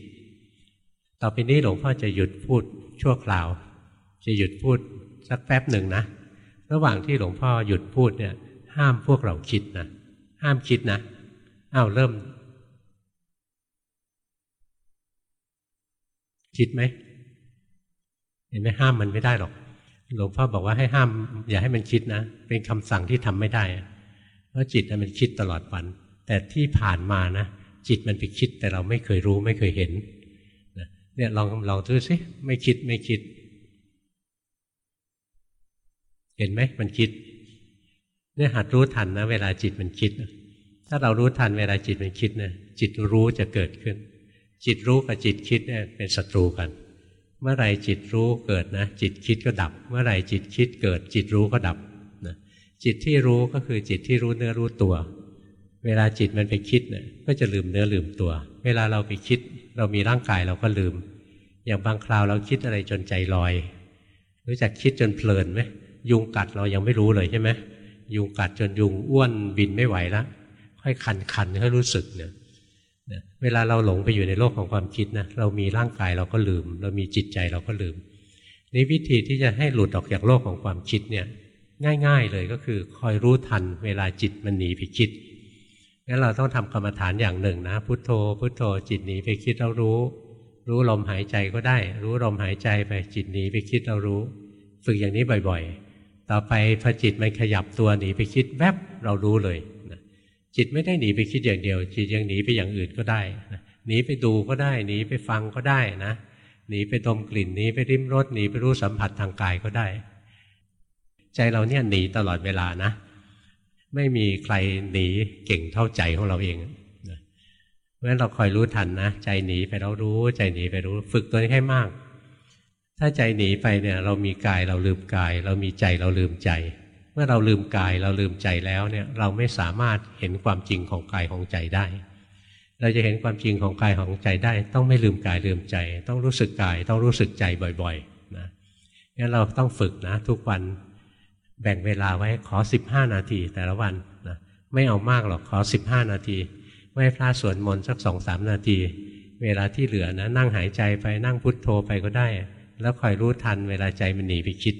ต่อไปนี้หลวงพ่อจะหยุดพูดชั่วคราว จะหยุดพูด สักแป๊บหนึ่งนะ ระหว่างที่หลวงพ่อหยุดพูดเนี่ย ห้ามพวกเราคิดนะ ห้ามคิดนะอ้าวเริ่ม คิดไหมเห็นไหมห้ามมันไม่ได้หรอก หลวงพ่อบอกว่าให้ห้าม อย่าให้มันคิดนะ เป็นคำสั่งที่ทำไม่ได้ เพราะจิตมันคิดตลอดวัน แต่ที่ผ่านมานะจิตมันไปคิดแต่เราไม่เคยรู้ไม่เคยเห็นเนี่ยลองลองดูสิไม่คิดไม่คิด เห็นไหมมันคิดเนี่ยหัดรู้ทันนะ เวลาจิตมันคิด ถ้าเรารู้ทันเวลาจิตมันคิดนะจิตรู้จะเกิดขึ้น จิตรู้กับจิตคิดเนี่ยเป็นศัตรูกัน เมื่อไรจิตรู้เกิดนะ จิตคิดก็ดับ เมื่อไรจิตคิดเกิด จิตรู้ก็ดับนะจิตที่รู้ก็คือจิตที่รู้เนื้อรู้ตัว เวลาจิตมันไปคิดเนี่ยก็จะลืมเนื้อลืมตัว เวลาเราไปคิด เรามีร่างกายเราก็ลืม อย่างบางคราวเราคิดอะไรจนใจลอย รู้จักคิดจนเพลินไหม ยุงกัดเรายังไม่รู้เลยใช่ไหมยุงกัดจนยุงอ้วนบินไม่ไหวแล้วค่อยคันคันค่อยรู้สึกเนี่ยเวลาเราหลงไปอยู่ในโลกของความคิดนะเรามีร่างกายเราก็ลืม เรามีจิตใจเราก็ลืมนี่วิธีที่จะให้หลุดออกจากโลกของความคิดเนี่ยง่าย ๆเลยก็คือคอยรู้ทันเวลาจิตมันหนีไปคิดงั้นเราต้องทำกรรมฐานอย่างหนึ่งนะ พุทโธ พุทโธจิตหนีไปคิดเรารู้ รู้ลมหายใจก็ได้ รู้ลมหายใจไปจิตหนีไปคิดเรารู้ ฝึกอย่างนี้บ่อยๆ ต่อไปพอจิตมันขยับตัวหนีไปคิดแวบเรารู้เลยนะจิตไม่ได้หนีไปคิดอย่างเดียว จิตยังหนีไปอย่างอื่นก็ได้นะหนีไปดูก็ได้ หนีไปฟังก็ได้นะหนีไปดมกลิ่นหนีไปริมรสหนีไปรู้สัมผัสทางกายก็ได้ ใจเราเนี่ยหนีตลอดเวลานะ ไม่มีใครหนีเก่งเท่าใจของเราเองนะราะฉะนั้นเราคอยรู้ทันนะ ใจหนีไปเรารู้ ใจหนีไปรู้ ฝึกตัวนี้ให้มาก ถ้าใจหนีไปเนี่ยเรามีกายเราลืมกาย เรามีใจเราลืมใจ เมื่อเราลืมกายเราลืมใจแล้วเนี่ยเราไม่สามารถเห็นความจริงของกายของใจได้ เราจะเห็นความจริงของกายของใจได้ ต้องไม่ลืมกายลืมใจ ต้องรู้สึกกายต้องรู้สึกใจบ่อยๆนะงั้นเราต้องฝึกนะทุกวันแบ่งเวลาไว้ขอ 15 นาทีแต่ละวันนะไม่เอามากหรอกขอ 15 นาทีไม่พระสวดมนต์สักสองสามนาที เวลาที่เหลือนะนั่งหายใจไปนั่งพุทโธไปก็ได้ แล้วคอยรู้ทันเวลาใจมันหนีไปคิด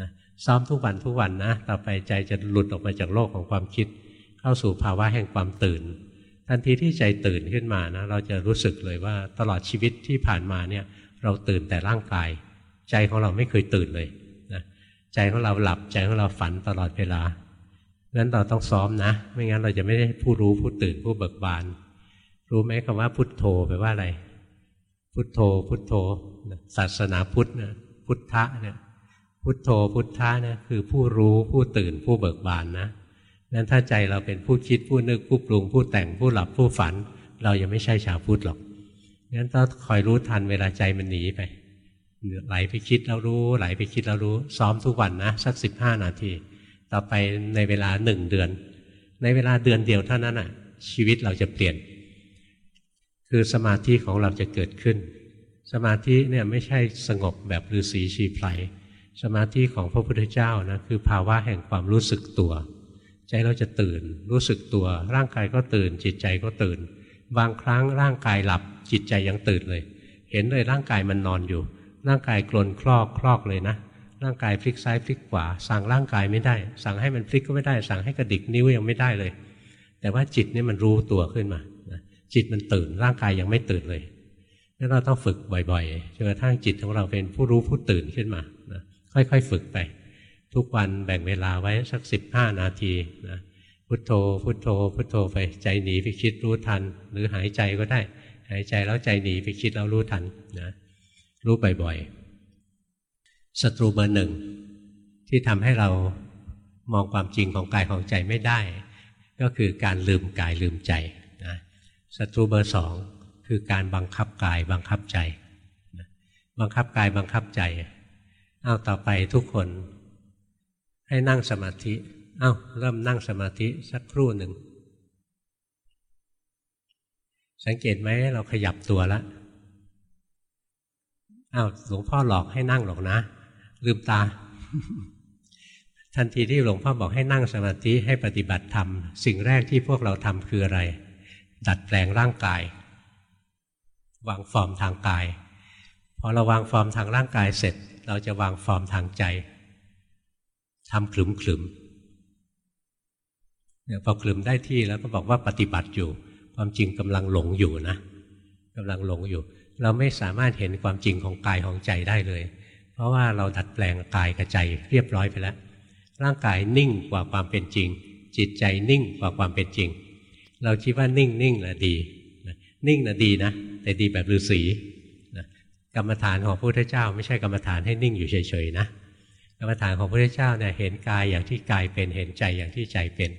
นะซ้อมทุกวันทุกวันนะต่อไปใจจะหลุดออกมาจากโลกของความคิด เข้าสู่ภาวะแห่งความตื่น ทันทีที่ใจตื่นขึ้นมานะเราจะรู้สึกเลยว่าตลอดชีวิตที่ผ่านมาเนี่ยเราตื่นแต่ร่างกาย ใจของเราไม่เคยตื่นเลยนะใจของเราหลับใจของเราฝันตลอดเวลางั้นเราต้องซ้อมนะ ไม่งั้นเราจะไม่ได้ผู้รู้ผู้ตื่นผู้เบิกบาน รู้ไหมคำว่าพุทโธแปลว่าอะไร พุทโธ พุทโธศาสนาพุทธนะพุทธะเนี่ยพุทโธพุทธะเนี่ยคือผู้รู้ผู้ตื่นผู้เบิกบานนะนั้นถ้าใจเราเป็นผู้คิดผู้นึกผู้ปรุง ผู้แต่งผู้หลับผู้ฝัน เรายังไม่ใช่ชาวพุทธหรอกงั้นต้องคอยรู้ทันเวลาใจมันหนีไปไหลไปคิดแล้วรู้ไหลไปคิดแล้วรู้ซ้อมทุกวันนะสักสิบห้านาที ต่อไปในเวลาหนึ่งเดือน ในเวลาเดือนเดียวเท่านั้นอะ ชีวิตเราจะเปลี่ยน คือสมาธิของเราจะเกิดขึ้น สมาธิเนี่ยไม่ใช่สงบแบบฤาษีชีไพรสมาธิของพระพุทธเจ้านะคือภาวะแห่งความรู้สึกตัว ใจเราจะตื่น รู้สึกตัว ร่างกายก็ตื่น จิตใจก็ตื่น บางครั้งร่างกายหลับ จิตใจยังตื่นเลย เห็นเลยร่างกายมันนอนอยู่ ร่างกายกลนคลอกคลอกเลยนะร่างกายพลิกซ้ายพลิกขวาสั่งร่างกายไม่ได้ สั่งให้มันพลิกก็ไม่ได้ สั่งให้กระดิกนิ้วยังไม่ได้เลย แต่ว่าจิตนี่มันรู้ตัวขึ้นมา จิตมันตื่นร่างกายยังไม่ตื่นเลยนั่นเราต้องฝึกบ่อยๆจนกระทั่งจิตของเราเป็นผู้รู้ผู้ตื่นขึ้นมานะค่อยๆ ฝึกไป ทุกวันแบ่งเวลาไว้สักสิบห้านาทีนะพุทโธ พุทโธ พุทโธไปใจหนีไปคิดรู้ทัน หรือหายใจก็ได้ หายใจแล้วใจหนีไปคิดแล้วรู้ทันนะรู้บ่อยๆศัตรูเบอร์หนึ่งที่ทำให้เรามองความจริงของกายของใจไม่ได้ ก็คือการลืมกายลืมใจ ศัตรูเบอร์สองคือการบังคับกายบังคับใจ บังคับกายบังคับใจเอาต่อไปทุกคนให้นั่งสมาธิเอา้าเริ่มนั่งสมาธิสักครู่หนึ่ง สังเกตไหมเราขยับตัวแล้วอ้าวหลวงพ่อหลอกให้นั่งหรอกนะ ลืมตา ทันทีที่หลวงพ่อบอกให้นั่งสมาธิให้ปฏิบัติธรรม สิ่งแรกที่พวกเราทำคืออะไร ดัดแปลงร่างกาย วางฟอร์มทางกายพอเราวางฟอร์มทางร่างกายเสร็จ เราจะวางฟอร์มทางใจทำขลุ่มขลุ่มเนี่ยพอขลุ่มได้ที่แล้วก็บอกว่าปฏิบัติอยู่ ความจริงกำลังหลงอยู่นะกำลังหลงอยู่ เราไม่สามารถเห็นความจริงของกายของใจได้เลย เพราะว่าเราดัดแปลงกายกับใจเรียบร้อยไปแล้ว ร่างกายนิ่งกว่าความเป็นจริง จิตใจนิ่งกว่าความเป็นจริง เราคิดว่านิ่งนิ่งแหละดีนิ่งนะดีนะแต่ดีแบบฤาษีกรรมฐานของพระพุทธเจ้า ไม่ใช่กรรมฐานให้นิ่งอยู่เฉยๆนะกรรมฐานของพระพุทธเจ้าเนี่ยเห็นกายอย่างที่กายเป็นเห็นใจอย่างที่ใจเป็น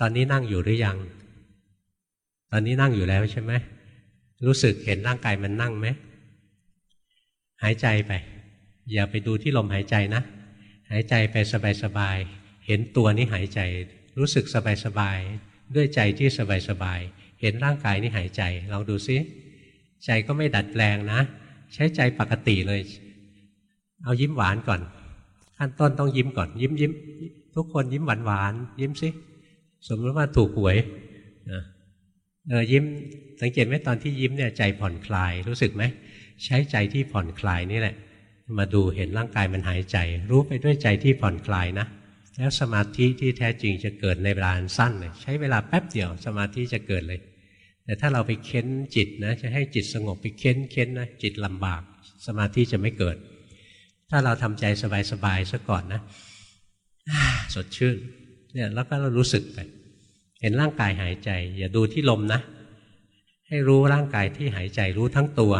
ตอนนี้นั่งอยู่หรือยัง ตอนนี้นั่งอยู่แล้วใช่ไหมรู้สึกเห็นร่างกายมันนั่งไหมหายใจไป อย่าไปดูที่ลมหายใจนะ หายใจไปสบายๆเห็นตัวนี้หายใจ รู้สึกสบายๆ ด้วยใจที่สบายๆเห็นร่างกายนี้หายใจลองดูซิใจก็ไม่ดัดแปลงนะ ใช้ใจปกติเลย เอายิ้มหวานก่อน ขั้นต้นต้องยิ้มก่อน ยิ้มยิ้มทุกคนยิ้มหวานหวานยิ้มซิสมมติว่าถูกหวยเออยิ้มสังเกตไหมตอนที่ยิ้มเนี่ยใจผ่อนคลายรู้สึกไหมใช้ใจที่ผ่อนคลายนี่แหละ มาดูเห็นร่างกายมันหายใจ รู้ไปด้วยใจที่ผ่อนคลายนะ แล้วสมาธิที่แท้จริงจะเกิดในเวลาสั้นเลยใช้เวลาแป๊บเดียวสมาธิจะเกิดเลย แต่ถ้าเราไปเค้นจิตนะจะให้จิตสงบไปเค้นเค้นนะจิตลำบาก สมาธิจะไม่เกิด ถ้าเราทำใจสบายๆซะก่อนนะสดชื่นเนี่ยแล้วก็เรารู้สึกไป เห็นร่างกายหายใจ อย่าดูที่ลมนะ ให้รู้ร่างกายที่หายใจรู้ทั้งตัว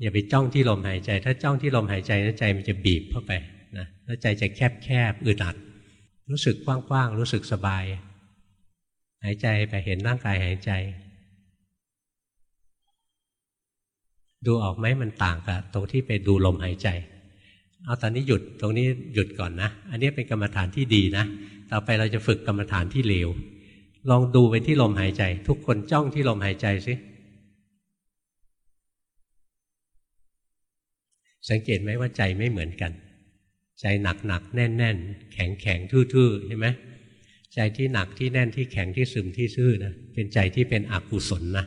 อย่าไปจ้องที่ลมหายใจ ถ้าจ้องที่ลมหายใจนะใจมันจะบีบเข้าไปนะแล้วใจจะแคบแคบอึดอัด รู้สึกกว้างๆ รู้สึกสบาย หายใจไปเห็นร่างกายหายใจ ดูออกไหมมันต่างกับตรงที่ไปดูลมหายใจ เอาตอนนี้หยุดตรงนี้หยุดก่อนนะ อันนี้เป็นกรรมฐานที่ดีนะ ต่อไปเราจะฝึกกรรมฐานที่เลว ลองดูไปที่ลมหายใจ ทุกคนจ้องที่ลมหายใจสิสังเกตไหมว่าใจไม่เหมือนกัน ใจหนักหนักแน่นแน่นแข็งแข็งทื่อๆใช่ไหมใจที่หนักที่แน่นที่แข็งที่ซึมที่ซื่อนะเป็นใจที่เป็นอกุศลนะ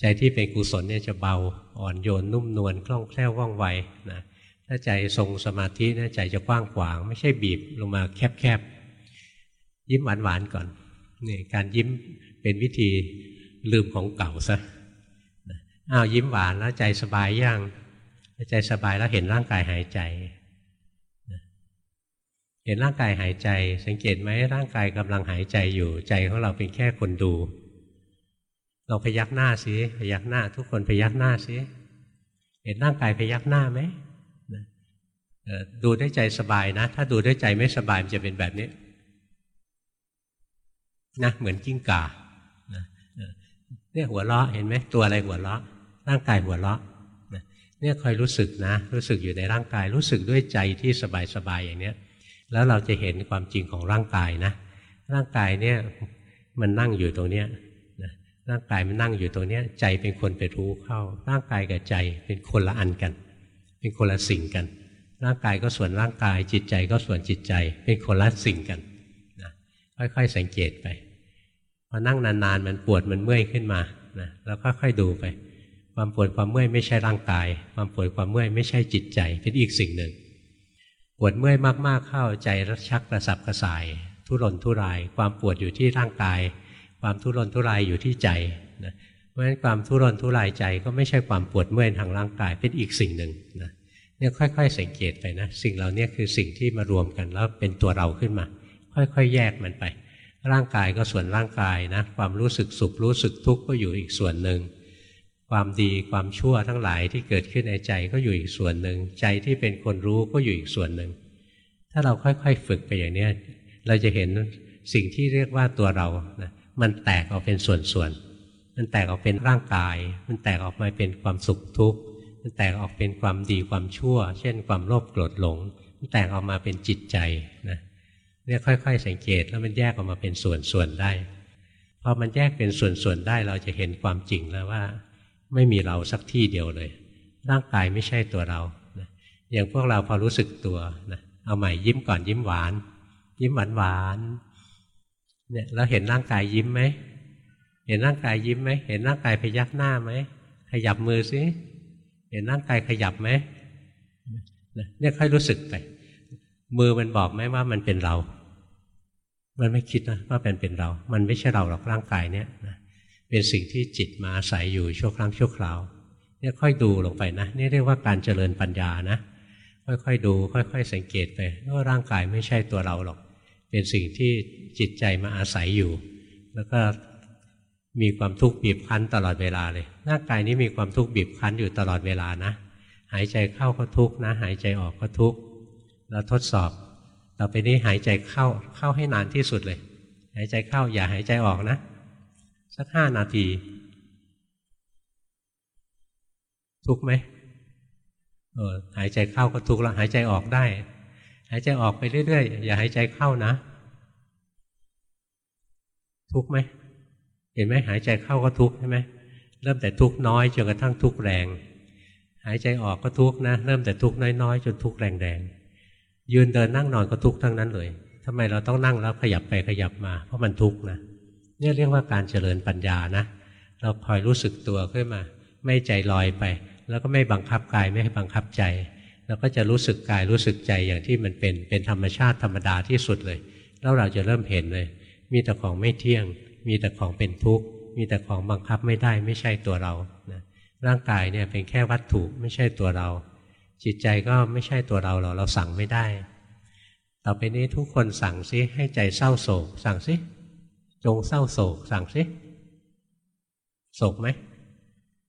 ใจที่เป็นกุศลเนี่ยจะเบาอ่อนโยนนุ่มนวลคล่องแคล่วว่องไวนะถ้าใจทรงสมาธินะใจจะกว้างขวาง ไม่ใช่บีบลงมาแคบๆยิ้มหวานๆก่อนนี่การยิ้มเป็นวิธีลืมของเก่าซะอ้าวยิ้มหวานแล้วใจสบายย่างใจสบายแล้วเห็นร่างกายหายใจ เห็นร่างกายหายใจ สังเกตไหมร่างกายกำลังหายใจอยู่ใจของเราเป็นแค่คนดูเราพยักหน้าสิพยักหน้า ทุกคนพยักหน้าสิเห็นร่างกายพยักหน้าไหมดูด้วยใจสบายนะ ถ้าดูด้วยใจไม่สบายมันจะเป็นแบบนี้นะเหมือนกิ้งก่าเนี่ยหัวเราะเห็นไหมตัวอะไรหัวเราะ ร่างกายหัวเราะเนี่ยคอยรู้สึกนะ รู้สึกอยู่ในร่างกาย รู้สึกด้วยใจที่สบายๆอย่างเนี้ย แล้วเราจะเห็นความจริงของร่างกายนะ ร่างกายเนี่ยมันนั่งอยู่ตรงเนี้ยร่างกายมันนั่งอยู่ตรงนี้ยใจเป็นคนไปรู้เข้า ร่างกายกับใจเป็นคนละอันกัน เป็นคนละสิ่งกัน ร่างกายก็ส่วนร่างกายจิตใจก็ส่วนจิตใจ เป็นคนละสิ่งกันนะค่อยๆสังเกตไปพอนั่งนานๆมันปวดมันเมื่อยขึ้นมานะแล้วค่อยๆดูไป ความปวดความเมื่อยไม่ใช่ร่างกาย ความปวดความเมื่อยไม่ใช่จิตใจ เป็นอีกสิ่งหนึ่ง ปวดเมื่อยมากๆเข้าใจรัชักกระสับกระส่าย ทุรนทุราย ความปวดอยู่ที่ร่างกาย ความทุรนทุรายอยู่ที่ใจนะเพราะฉะนั้นความทุรนทุรายใจก็ไม่ใช่ความปวดเมื่อยทางร่างกายเป็นอีกสิ่งหนึ่งนะเนี่ยค่อย ๆ สังเกตไปนะสิ่งเหล่านี้คือสิ่งที่มารวมกันแล้วเป็นตัวเราขึ้นมา ค่อยๆ แยกมันไป ร่างกายก็ส่วนร่างกายนะความรู้สึกสุขรู้สึกทุกข์ก็อยู่อีกส่วนหนึ่ง ความดีความชั่วทั้งหลายที่เกิดขึ้นในใจก็อยู่อีกส่วนหนึ่ง ใจที่เป็นคนรู้ก็อยู่อีกส่วนหนึ่ง ถ้าเราค่อยๆฝึกไปอย่างนี้เราจะเห็นสิ่งที่เรียกว่าตัวเรานะมันแตกออกเป็นส่วนๆ มันแตกออกเป็นร่างกาย มันแตกออกมาเป็นความสุขทุกข์ มันแตกออกเป็นความดีความชั่ว เช่น ความโลภโกรธหลง มันแตกออกมาเป็นจิตใจนะเนี่ยค่อย ๆ สังเกตแล้วมันแยกออกมาเป็นส่วนๆได้ พอมันแยกเป็นส่วนๆได้เราจะเห็นความจริงแล้วว่า ไม่มีเราสักที่เดียวเลย ร่างกายไม่ใช่ตัวเรานะอย่างพวกเราพอรู้สึกตัวนะเอาใหม่ยิ้มก่อนยิ้มหวาน ยิ้มหวานหวานเนี่ยเราเห็นร่างกายยิ้มไหมเห็นร่างกายยิ้มไหมเห็นร่างกายพยักหน้าไหมขยับมือสิเห็นร่างกายขยับไหมเนี่ยค่อยรู้สึกไปมือมันบอกไหมว่ามันเป็นเรา มันไม่คิดนะว่าเป็นเป็นเรา มันไม่ใช่เราหรอกร่างกายเนี่ยนะ เป็นสิ่งที่จิตมาอาศัยอยู่ชั่วครั้งชั่วคราวเนี่ยค่อยดูลงไปนะนี่เรียกว่าการเจริญปัญญานะค่อยๆดู ค่อยๆ สังเกตไปว่าร่างกายไม่ใช่ตัวเราหรอก เป็นสิ่งที่จิตใจมาอาศัยอยู่ แล้วก็มีความทุกข์บีบคั้นตลอดเวลาเลยร่างกายนี้มีความทุกข์บีบคั้นอยู่ตลอดเวลานะ หายใจเข้าก็ทุกข์นะ หายใจออกก็ทุกข์เราทดสอบ ต่อไปนี้หายใจเข้าเข้าให้นานที่สุดเลย หายใจเข้าอย่าหายใจออกนะ สักห้านาที ทุกไหมเออหายใจเข้าก็ทุกแล้วหายใจออกได้ หายใจออกไปเรื่อยๆ อย่าหายใจเข้านะ ทุกไหมเห็นไหมหายใจเข้าก็ทุกใช่ไหมเริ่มแต่ทุกน้อยจนกระทั่งทุกแรง หายใจออกก็ทุกนะ เริ่มแต่ทุกน้อยๆจนทุกแรงๆยืนเดินนั่งนอนก็ทุกทั้งนั้นเลยทำไมเราต้องนั่งแล้วขยับไปขยับมา เพราะมันทุกนะ เนี่ยเรียกว่าการเจริญปัญญานะ เราคอยรู้สึกตัวขึ้นมา ไม่ใจลอยไป แล้วก็ไม่บังคับกายไม่ให้บังคับใจ เราก็จะรู้สึกกายรู้สึกใจอย่างที่มันเป็นเป็นธรรมชาติธรรมดาที่สุดเลย แล้วเราจะเริ่มเห็นเลย มีแต่ของไม่เที่ยง มีแต่ของเป็นทุกข์มีแต่ของบังคับไม่ได้ไม่ใช่ตัวเรานะร่างกายเนี่ยเป็นแค่วัตถุไม่ใช่ตัวเรา จิตใจก็ไม่ใช่ตัวเราเราเราสั่งไม่ได้ ต่อไปนี้ทุกคนสั่งซิให้ใจเศร้าโศก สั่งซิ จงเศร้าโศก สั่งซิโศกไหม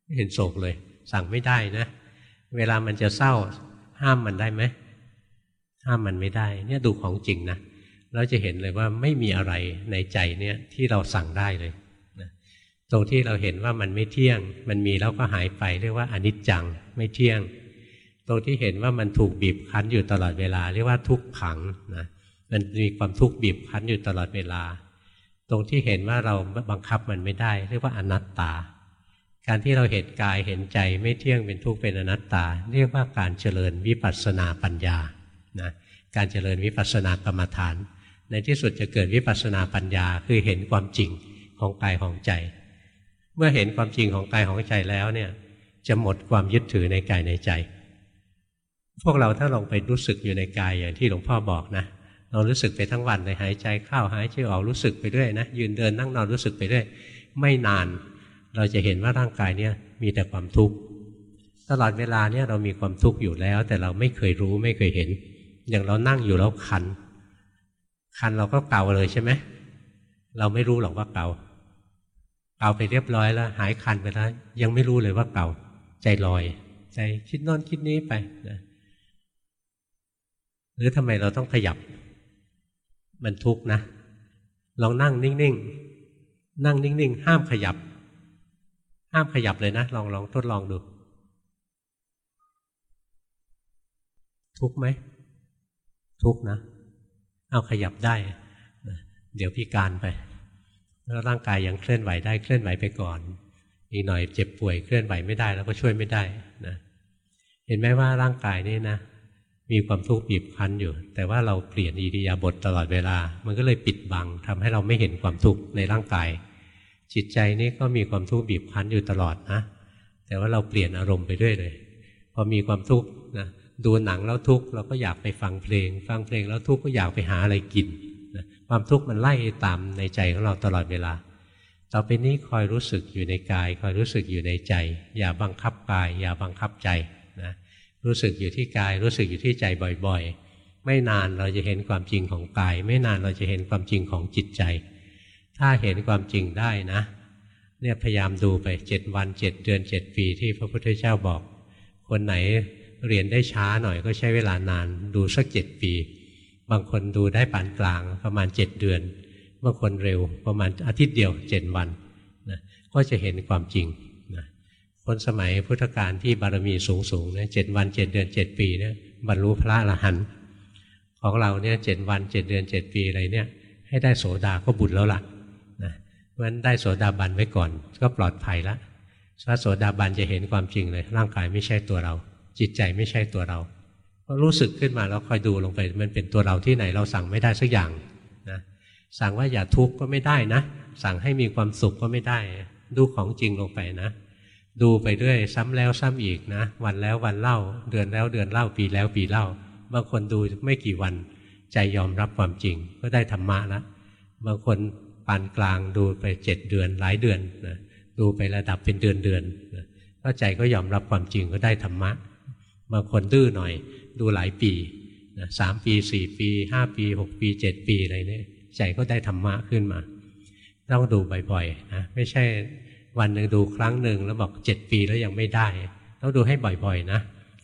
ไม่เห็นโศกเลย สั่งไม่ได้นะ เวลามันจะเศร้า ห้ามมันได้ไหมห้ามมันไม่ได้ เนี่ยดูของจริงนะเราจะเห็นเลยว่าไม่มีอะไรในใจเนี่ยที่เราสั่งได้เลยนะตรงที่เราเห็นว่ามันไม่เที่ยง มันมีแล้วก็หายไปเรียกว่าอนิจจังไม่เที่ยง ตรงที่เห็นว่ามันถูกบีบคั้นอยู่ตลอดเวลา เรียกว่าทุกขังนะมันมีความทุกข์บีบคั้นอยู่ตลอดเวลา ตรงที่เห็นว่าเราบังคับมันไม่ได้ เรียกว่าอนัตตา การที่เราเห็นกายเห็นใจไม่เที่ยงเป็นทุกข์เป็นอนัตตา เรียกว่าการเจริญวิปัสสนาปัญญานะการเจริญวิปัสสนากรรมฐาน ในที่สุดจะเกิดวิปัสสนาปัญญาคือเห็นความจริงของกายของใจ เมื่อเห็นความจริงของกายของใจแล้วเนี่ยจะหมดความยึดถือในกายในใจ พวกเราถ้าลองไปรู้สึกอยู่ในกายอย่างที่หลวงพ่อบอกนะ เรารู้สึกไปทั้งวันเลยหายใจเข้าหายใจออกรู้สึกไปเรื่อยนะยืนเดินนั่งนอนรู้สึกไปเรื่อยไม่นาน เราจะเห็นว่าร่างกายเนี่ยมีแต่ความทุกข์ตลอดเวลาเนี่ยเรามีความทุกข์อยู่แล้ว แต่เราไม่เคยรู้ไม่เคยเห็น อย่างเรานั่งอยู่แล้วคัน คันเราก็เกาเลยใช่ไหมเราไม่รู้หรอกว่าเกาเกาไปเรียบร้อยแล้ว หายคันไปแล้วยังไม่รู้เลยว่าเกาใจลอย ใจคิดนอนคิดนี้ไปนะหรือทำไมเราต้องขยับ มันทุกข์นะลองนั่งนิ่งๆนั่งนิ่งๆห้ามขยับ ห้ามขยับเลยนะ ลองลองทดลองดู ทุกข์ไหม ทุกข์นะ เอาขยับได้ เดี๋ยวพิการไป แล้วร่างกายยังเคลื่อนไหวได้เคลื่อนไหวไปก่อน อีกหน่อยเจ็บป่วยเคลื่อนไหวไม่ได้ แล้วก็ช่วยไม่ได้นะเห็นไหมว่าร่างกายนี่นะ มีความทุกข์บีบคั้นอยู่ แต่ว่าเราเปลี่ยนอิริยาบถตลอดเวลา มันก็เลยปิดบังทำให้เราไม่เห็นความทุกข์ในร่างกาย จิตใจนี่ก็มีความทุกข์บีบคั้นอยู่ตลอดนะแต่ว่าเราเปลี่ยนอารมณ์ไปด้วยเลย พอมีความทุกข์นะดูหนังแล้วทุกข์เราก็อยากไปฟังเพลง ฟังเพลงแล้วทุกข์ก็อยากไปหาอะไรกินนะความทุกข์มันไล่ตามในใจของเราตลอดเวลา ต่อไปนี้คอยรู้สึกอยู่ในกาย คอยรู้สึกอยู่ในใจ อย่าบังคับกาย อย่าบังคับใจ รู้สึกอยู่ที่กาย รู้สึกอยู่ที่ใจบ่อย ๆ ไม่นานเราจะเห็นความจริงของกาย ไม่นานเราจะเห็นความจริงของจิตใจ ถ้าเห็นความจริงได้นะ เนี่ยพยายามดูไปเจ็ดวันเจ็ดเดือนเจ็ดปีที่พระพุทธเจ้าบอก คนไหนเรียนได้ช้าหน่อยก็ใช้เวลานาน ดูสักเจ็ดปี บางคนดูได้ปานกลางประมาณเจ็ดเดือนบางคนเร็วประมาณอาทิตย์เดียวเจ็ดวันนะก็จะเห็นความจริง คนสมัยพุทธกาลที่บารมีสูงสูงเนี่ยเจ็ดวันเจ็ดเดือนเจ็ดปีเนี่ยบรรลุพระอรหันต์ของเราเนี่ยเจ็ดวันเจ็ดเดือนเจ็ดปีอะไรเนี่ยให้ได้โสดาก็บุญแล้วล่ะนะเพราะฉะนั้นได้โสดาบันไว้ก่อน ก็ปลอดภัยละพระโสดาบันจะเห็นความจริงเลย ร่างกายไม่ใช่ตัวเรา จิตใจไม่ใช่ตัวเราก็รู้สึกขึ้นมาแล้วคอยดูลงไป มันเป็นตัวเราที่ไหนเราสั่งไม่ได้สักอย่างนะสั่งว่าอย่าทุกข์ก็ไม่ได้นะ สั่งให้มีความสุขก็ไม่ได้ ดูของจริงลงไปนะ ดูไปเรื่อยซ้ำแล้วซ้ำอีกนะ วันแล้ววันเล่า เดือนแล้วเดือนเล่าปีแล้วปีเล่า บางคนดูไม่กี่วันใจยอมรับความจริง ก็ได้ธรรมะแล้วบางคนปานกลางดูไปเจ็ดเดือนหลายเดือนนะดูไประดับเป็นเดือนเดือนนะก็ใจก็ยอมรับความจริงก็ได้ธรรมะบางคนดื้อหน่อย ดูหลายปีนะสามปีสี่ปีห้าปีหกปีเจ็ดปีอะไรเนี่ยใจก็ได้ธรรมะขึ้นมา ต้องดูบ่อยๆนะไม่ใช่ วันหนึ่งดูครั้งหนึ่งแล้วบอกเจ็ดปีแล้วยังไม่ได้ ต้องดูให้บ่อยๆนะ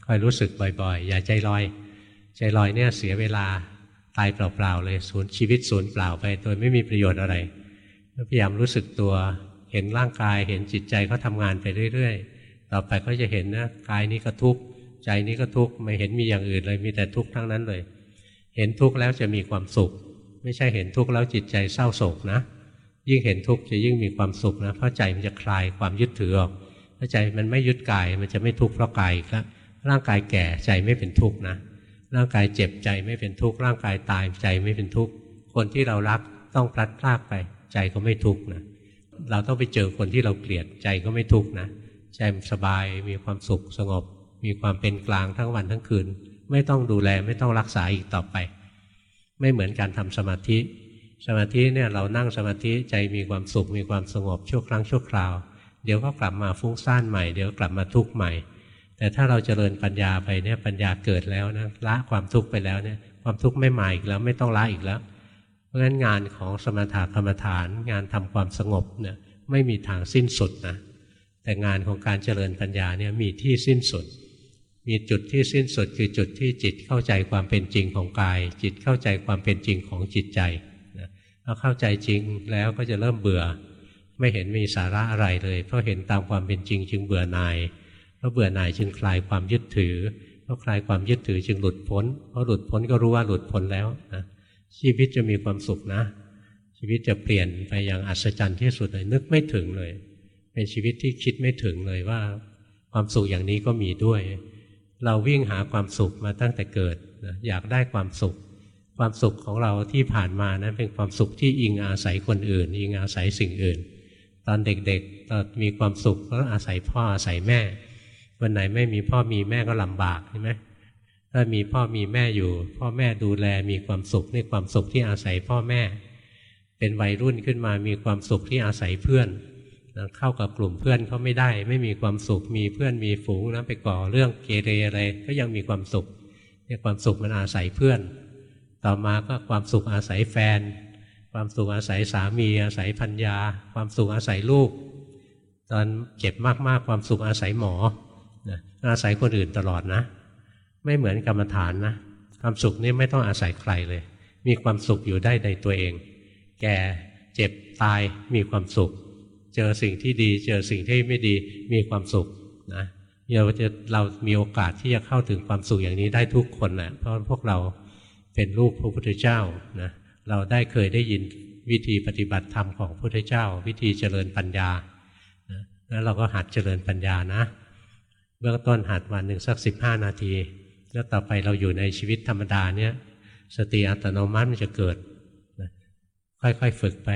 คอยรู้สึกบ่อยๆ อย่าใจลอย ใจลอยเนี่ยเสียเวลาตายเปล่าๆเลยสูญชีวิตสูญเปล่าไปโดยไม่มีประโยชน์อะไรพยายามรู้สึกตัวเห็นร่างกายเห็นจิตใจเขาทางานไปเรื่อยๆ ต่อไปก็จะเห็นนะกายนี้ก็ทุกข์ใจนี้ก็ทุกข์ไม่เห็นมีอย่างอื่นเลยมีแต่ทุกข์ทั้งนั้นเลย เห็นทุกข์แล้วจะมีความสุข ไม่ใช่เห็นทุกข์แล้วจิตใจเศร้าโศกนะ ยิ่งเห็นทุกข์จะยิ่งมีความสุขนะเพราะใจมันจะคลายความยึดถือออกถ้าใจมันไม่ยึดกายมันจะไม่ทุกข์เพราะกายครับร่างกายแก่ใจไม่เป็นทุกข์นะร่างกายเจ็บใจไม่เป็นทุกข์ร่างกายตายใจไม่เป็นทุกข์คนที่เรารักต้องพลัดพรากไป ใจก็ไม่ทุกข์นะเราต้องไปเจอคนที่เราเกลียดใจก็ไม่ทุกข์นะใจสบายมีความสุขสงบ มีความเป็นกลางทั้งวันทั้งคืน ไม่ต้องดูแลไม่ต้องรักษาอีกต่อไป ไม่เหมือนการทำสมาธิ สมาธิเนี่ยเรานั่งสมาธิใจมีความสุขมีความสงบชั่วครั้งชั่วคราว เดี๋ยวก็กลับมาฟุ้งซ่านใหม่ เดี๋ยวกลับมาทุกข์ใหม่ แต่ถ้าเราเจริญปัญญาไปเนี่ยปัญญาเกิดแล้วนะละความทุกข์ไปแล้วเนี่ยความทุกข์ไม่มาอีกแล้วไม่ต้องละอีกแล้ว เพราะฉะนั้นงานของสมถะกรรมฐานงานทำความสงบเนี่ยไม่มีทางสิ้นสุดนะแต่งานของการเจริญปัญญาเนี่ยมีที่สิ้นสุด มีจุดที่สิ้นสุดคือจุดที่จิตเข้าใจความเป็นจริงของกาย จิตเข้าใจความเป็นจริงของจิตใจ พอเข้าใจจริงแล้วก็จะเริ่มเบื่อ ไม่เห็นมีสาระอะไรเลย เพราะเห็นตามความเป็นจริง จึงเบื่อหน่ายเพราะเบื่อหน่ายจึงคลายความยึดถือเพราะคลายความยึดถือจึงหลุดพ้นเพราะหลุดพ้นก็รู้ว่าหลุดพ้นแล้วนะชีวิตจะมีความสุขนะ ชีวิตจะเปลี่ยนไปอย่างอัศจรรย์ที่สุดเลยนึกไม่ถึงเลย เป็นชีวิตที่คิดไม่ถึงเลยว่า ความสุขอย่างนี้ก็มีด้วย เราวิ่งหาความสุขมาตั้งแต่เกิดนะอยากได้ความสุข ความสุขของเราที่ผ่านมานะั้นเป็นความสุขที่อิงอาศัยคนอื่น อิงอาศัยสิ่งอื่น ตอนเด็กๆตอนมีความสุขก็อาศัยพ่ออาศัยแม่ วันไหนไม่มีพ่อมีแม่ก็ลำบากใช่ไหมถ้ามีพ่อมีแม่อยู่ พ่อแม่ดูแลมีความสุขนี่ความสุขที่อาศัยพ่อแม่ เป็นวัยรุ่นขึ้นมามีความสุขที่อาศัยเพื่อนเข้ากับกลุ่มเพื่อนเขาไม่ได้ ไม่มีความสุขมีเพื่อนมีฝูงนะไปก่อเรื่องเกเรอะไรก็ยังมีความสุขเนี่ยความสุขมันอาศัยเพื่อน ต่อมาก็ความสุขอาศัยแฟน ความสุขอาศัยสามี อาศัยพัญญา ความสุขอาศัยลูก ตอนเจ็บมากๆ ความสุขอาศัยหมอนะอาศัยคนอื่นตลอดนะ ไม่เหมือนกรรมฐานนะ ความสุขนี่ไม่ต้องอาศัยใครเลย มีความสุขอยู่ได้ในตัวเอง แก่เจ็บตายมีความสุข เจอสิ่งที่ดี เจอสิ่งที่ไม่ดีมีความสุขนะเราจะเรามีโอกาสที่จะเข้าถึงความสุขอย่างนี้ได้ทุกคนแหละเพราะพวกเรา เป็นลูกพระพุทธเจ้านะเราได้เคยได้ยินวิธีปฏิบัติธรรมของพระพุทธเจ้า วิธีเจริญปัญญานะแล้วเราก็หัดเจริญปัญญานะ เบื้องต้นหัดวันหนึ่งสักสิบห้านาที แล้วต่อไปเราอยู่ในชีวิตธรรมดาเนี่ยสติอัตโนมัติมันจะเกิด ค่อยๆฝึกไป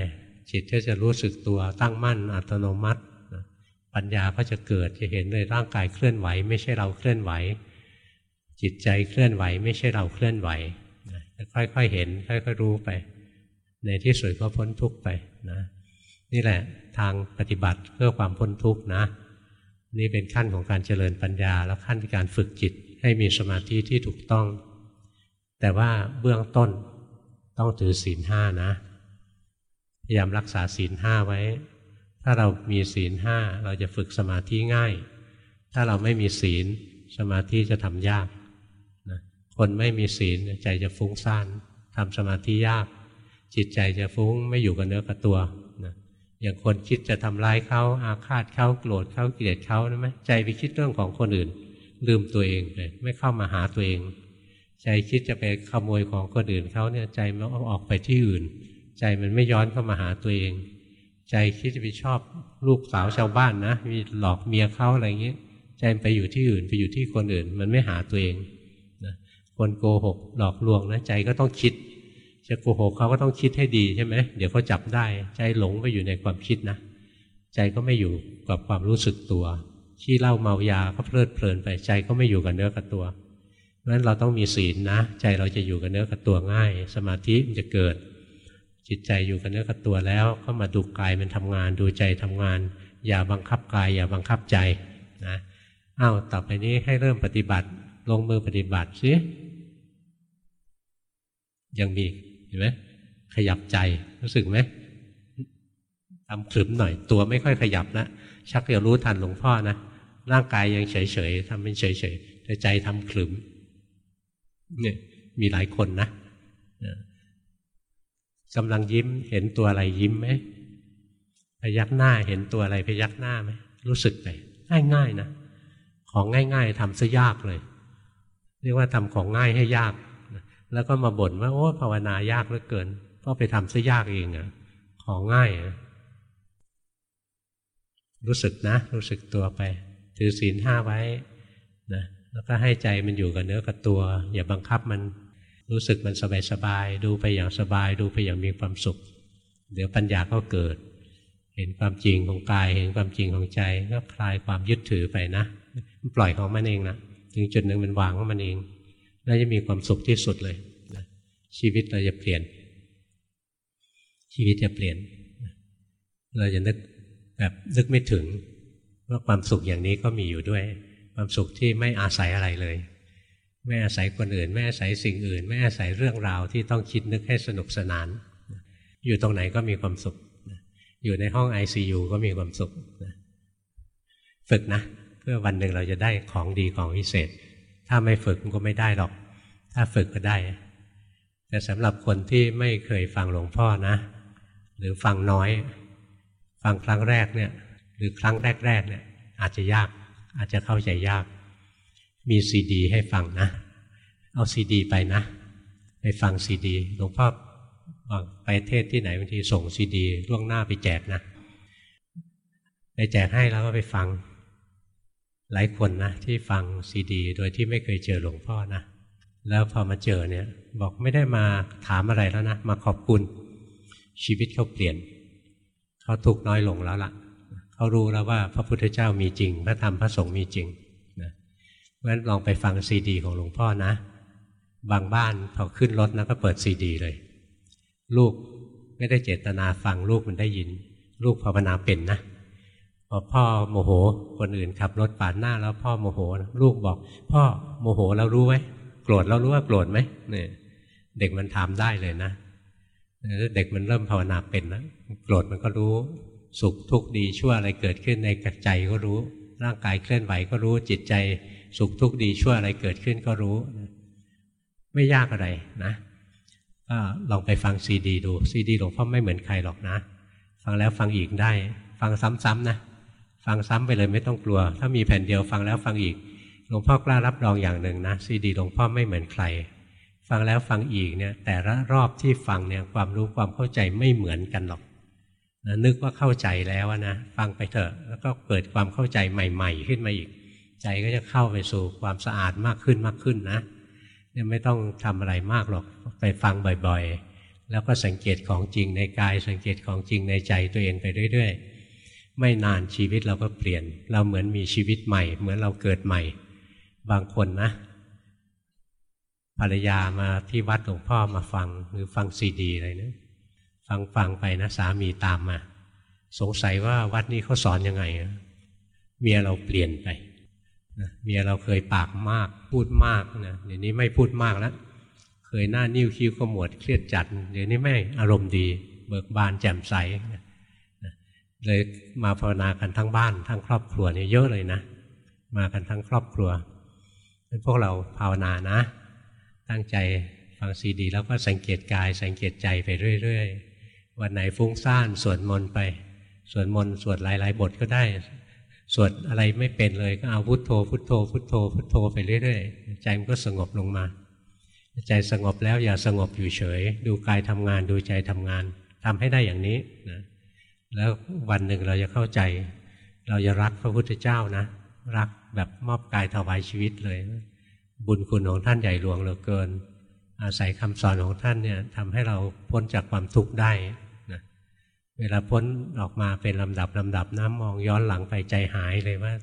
จิตก็จะรู้สึกตัวตั้งมั่นอัตโนมัติ ปัญญาก็จะเกิดจะเห็นเลยร่างกายเคลื่อนไหว ไม่ใช่เราเคลื่อนไหว จิตใจเคลื่อนไหว ไม่ใช่เราเคลื่อนไหว ค่อยๆเห็น ค่อยๆรู้ไป ในที่สุดก็พ้นทุกข์ไปนะนี่แหละทางปฏิบัติเพื่อความพ้นทุกข์นะ นี่เป็นขั้นของการเจริญปัญญา แล้วขั้นการฝึกจิตให้มีสมาธิที่ถูกต้อง แต่ว่าเบื้องต้นต้องถือศีลห้านะ พยายามรักษาศีลห้าไว้ ถ้าเรามีศีลห้าเราจะฝึกสมาธิง่าย ถ้าเราไม่มีศีลสมาธิจะทำยาก คนไม่มีศีลใจจะฟุ้งซ่านทำสมาธิยาก จิตใจจะฟุ้งไม่อยู่กับเนื้อกับตัวนะอย่างคนคิดจะทำร้ายเขาอาฆาตเขาโกรธเขาเกลียดเขาใช่ไหมใจไปคิดเรื่องของคนอื่น ลืมตัวเองเลยไม่เข้ามาหาตัวเอง ใจคิดจะไปขโมยของคนอื่นเขาเนี่ยใจมันออกไปที่อื่น ใจมันไม่ย้อนเข้ามาหาตัวเอง ใจคิดจะไปชอบลูกสาวชาวบ้านนะมีหลอกเมียเขาอะไรเงี้ยใจมันไปอยู่ที่อื่นไปอยู่ที่คนอื่น มันไม่หาตัวเอง คนโกหกหลอกลวงนะใจก็ต้องคิด จะโกหกเขาก็ต้องคิดให้ดีใช่ไหมเดี๋ยวเขาจับได้ใจหลงไปอยู่ในความคิดนะ ใจก็ไม่อยู่กับความรู้สึกตัวขี้เหล้าเมายาก็เพลิดเพลินไปใจก็ไม่อยู่กับเนื้อกับตัวเพราะฉะนั้นเราต้องมีศีลนะ ใจเราจะอยู่กับเนื้อกับตัวง่าย สมาธิมันจะเกิด จิตใจอยู่กับเนื้อกับตัวแล้วก็มาดูกายมันทำงานดูใจทำงาน อย่าบังคับกาย อย่าบังคับใจนะอ้าวต่อไปนี้ให้เริ่มปฏิบัติ ลงมือปฏิบัติสิ ยังมีเห็นไหมขยับใจรู้สึกไหมทำขลุ่มหน่อยตัวไม่ค่อยขยับนะชักจะรู้ทันหลวงพ่อนะร่างกายยังเฉยๆทำเป็นเฉยๆแต่ใจทำขลุ่มเนี่ยมีหลายคนนะกำลังยิ้มเห็นตัวอะไรยิ้มไหมพยักหน้าเห็นตัวอะไรพยักหน้าไหมรู้สึกไปง่ายๆนะของง่าย ๆทำซะยากเลย เรียกว่าทำของง่ายให้ยาก แล้วก็มาบ่นว่าโอ้ภาวนายากเหลือเกิน ก็ไปทำซะยากเองอะของง่ายอะรู้สึกนะ รู้สึกตัวไป ถือศีลห้าไว้นะแล้วก็ให้ใจมันอยู่กับเนื้อกับตัว อย่าบังคับมันรู้สึกมันสบายสบายดูไปอย่างสบาย ดูไปอย่างมีความสุข เดี๋ยวปัญญาก็เกิด เห็นความจริงของกาย เห็นความจริงของใจ ก็คลายความยึดถือไปนะ ปล่อยของมันเองนะถึงจุดหนึ่งมันวางของมันเอง แล้วจะมีความสุขที่สุดเลยนะชีวิตเราจะเปลี่ยน ชีวิตจะเปลี่ยน เราจะนึกแบบนึกไม่ถึงว่าความสุขอย่างนี้ก็มีอยู่ด้วย ความสุขที่ไม่อาศัยอะไรเลย ไม่อาศัยคนอื่น ไม่อาศัยสิ่งอื่น ไม่อาศัยเรื่องราวที่ต้องคิดนึกให้สนุกสนาน อยู่ตรงไหนก็มีความสุข อยู่ในห้องไอซียูก็มีความสุขฝึกนะ เพื่อวันหนึ่งเราจะได้ของดีของพิเศษ ถ้าไม่ฝึกก็ไม่ได้หรอก ถ้าฝึกก็ได้ แต่สำหรับคนที่ไม่เคยฟังหลวงพ่อนะ หรือฟังน้อย ฟังครั้งแรกเนี่ย หรือครั้งแรกๆเนี่ย อาจจะยาก อาจจะเข้าใจยาก มีซีดี ให้ฟังนะ เอาซีดี ไปนะ ไปฟังซีดีหลวงพ่อไปเทศที่ไหนบางทีส่งซีดี ล่วงหน้าไปแจกนะไปแจกให้แล้วก็ไปฟัง หลายคนนะที่ฟังซีดี โดยที่ไม่เคยเจอหลวงพ่อนะแล้วพอมาเจอเนี่ยบอกไม่ได้มาถามอะไรแล้วนะมาขอบคุณชีวิตเขาเปลี่ยนเขาทุกน้อยลงแล้วล่ะเขารู้แล้วว่าพระพุทธเจ้ามีจริง พระธรรมพระสงฆ์มีจริงนะเพราะฉะนั้นลองไปฟังซีดี ของหลวงพ่อนะ บางบ้านพอขึ้นรถนะก็เปิดซีดี เลย ลูกไม่ได้เจตนาฟังลูกมันได้ยิน ลูกภาวนาเป็นนะ อพ่อโมโห คนอื่นขับรถปาดหน้าแล้วพ่อโมโห ลูกบอก พ่อโมโหแล้วรู้ไหมโกรธแล้วรู้ว่าโกรธไหมเนี่ยเด็กมันถามได้เลยนะเด็กมันเริ่มภาวนาเป็นนะโกรธมันก็รู้ สุขทุกข์ดีชั่วอะไรเกิดขึ้นในกใจก็รู้ ร่างกายเคลื่อนไหวก็รู้จิตใจ สุขทุกข์ดีชั่วอะไรเกิดขึ้นก็รู้ ไม่ยากอะไรนะก็ลองไปฟังซีดีดูซีดีหลวงพ่อไม่เหมือนใครหรอกนะ ฟังแล้วฟังอีกได้ ฟังซ้ำๆนะ ฟังซ้ำไปเลยไม่ต้องกลัว ถ้ามีแผ่นเดียวฟังแล้วฟังอีกหลวงพ่อกล้ารับรองอย่างหนึ่งนะซีดีหลวงพ่อไม่เหมือนใคร ฟังแล้วฟังอีกเนี่ย แต่ละรอบที่ฟังเนี่ยความรู้ความเข้าใจไม่เหมือนกันหรอกนะนึกว่าเข้าใจแล้วนะฟังไปเถอะ แล้วก็เกิดความเข้าใจใหม่ ๆ ขึ้นมาอีก ใจก็จะเข้าไปสู่ความสะอาดมากขึ้นมากขึ้นนะเนี่ยไม่ต้องทำอะไรมากหรอกไปฟังบ่อยๆ แล้วก็สังเกตของจริงในกาย สังเกตของจริงในใจตัวเองไปเรื่อย ๆ ไม่นานชีวิตเราก็เปลี่ยน เราเหมือนมีชีวิตใหม่ เหมือนเราเกิดใหม่ บางคนนะ ภรรยามาที่วัดหลวงพ่อมาฟังหรือฟังซีดีอะไรนะฟังฟังไปนะสามีตามมา สงสัยว่าวัดนี้เขาสอนยังไงเมียเราเปลี่ยนไปนะเมียเราเคยปากมากพูดมากนะเดี๋ยวนี้ไม่พูดมากแล้วเคยหน้านิ้วคิ้วขมวดเครียดจัด เดี๋ยวนี้ไม่อารมณ์ดี เบิกบานแจ่มใสนะ เลยมาภาวนากันทั้งบ้าน ทั้งครอบครัวนี่เยอะเลยนะ มากันทั้งครอบครัวพวกเราภาวนานะ ตั้งใจฟังซีดี แล้วก็สังเกตกาย สังเกตใจไปเรื่อยๆ วันไหนฟุ้งซ่านสวดมนต์ไป สวดมนต์สวดหลายๆ บทก็ได้ สวดอะไรไม่เป็นเลยก็เอาพุทโธ พุทโธ พุทโธ พุทโธไปเรื่อยๆ ใจมันก็สงบลงมา ใจสงบแล้วอย่าสงบอยู่เฉย ดูกายทำงานดูใจทำงานทำให้ได้อย่างนี้นะ แล้ววันหนึ่งเราจะเข้าใจ เราจะรักพระพุทธเจ้านะ รักแบบมอบกายถวายชีวิตเลย บุญคุณของท่านใหญ่หลวงเหลือเกิน อาศัยคำสอนของท่านเนี่ยทำให้เราพ้นจากความทุกข์ได้เวลาพ้นออกมาเป็นลำดับลำดับน้ำมองย้อนหลังไปใจหายเลยว่า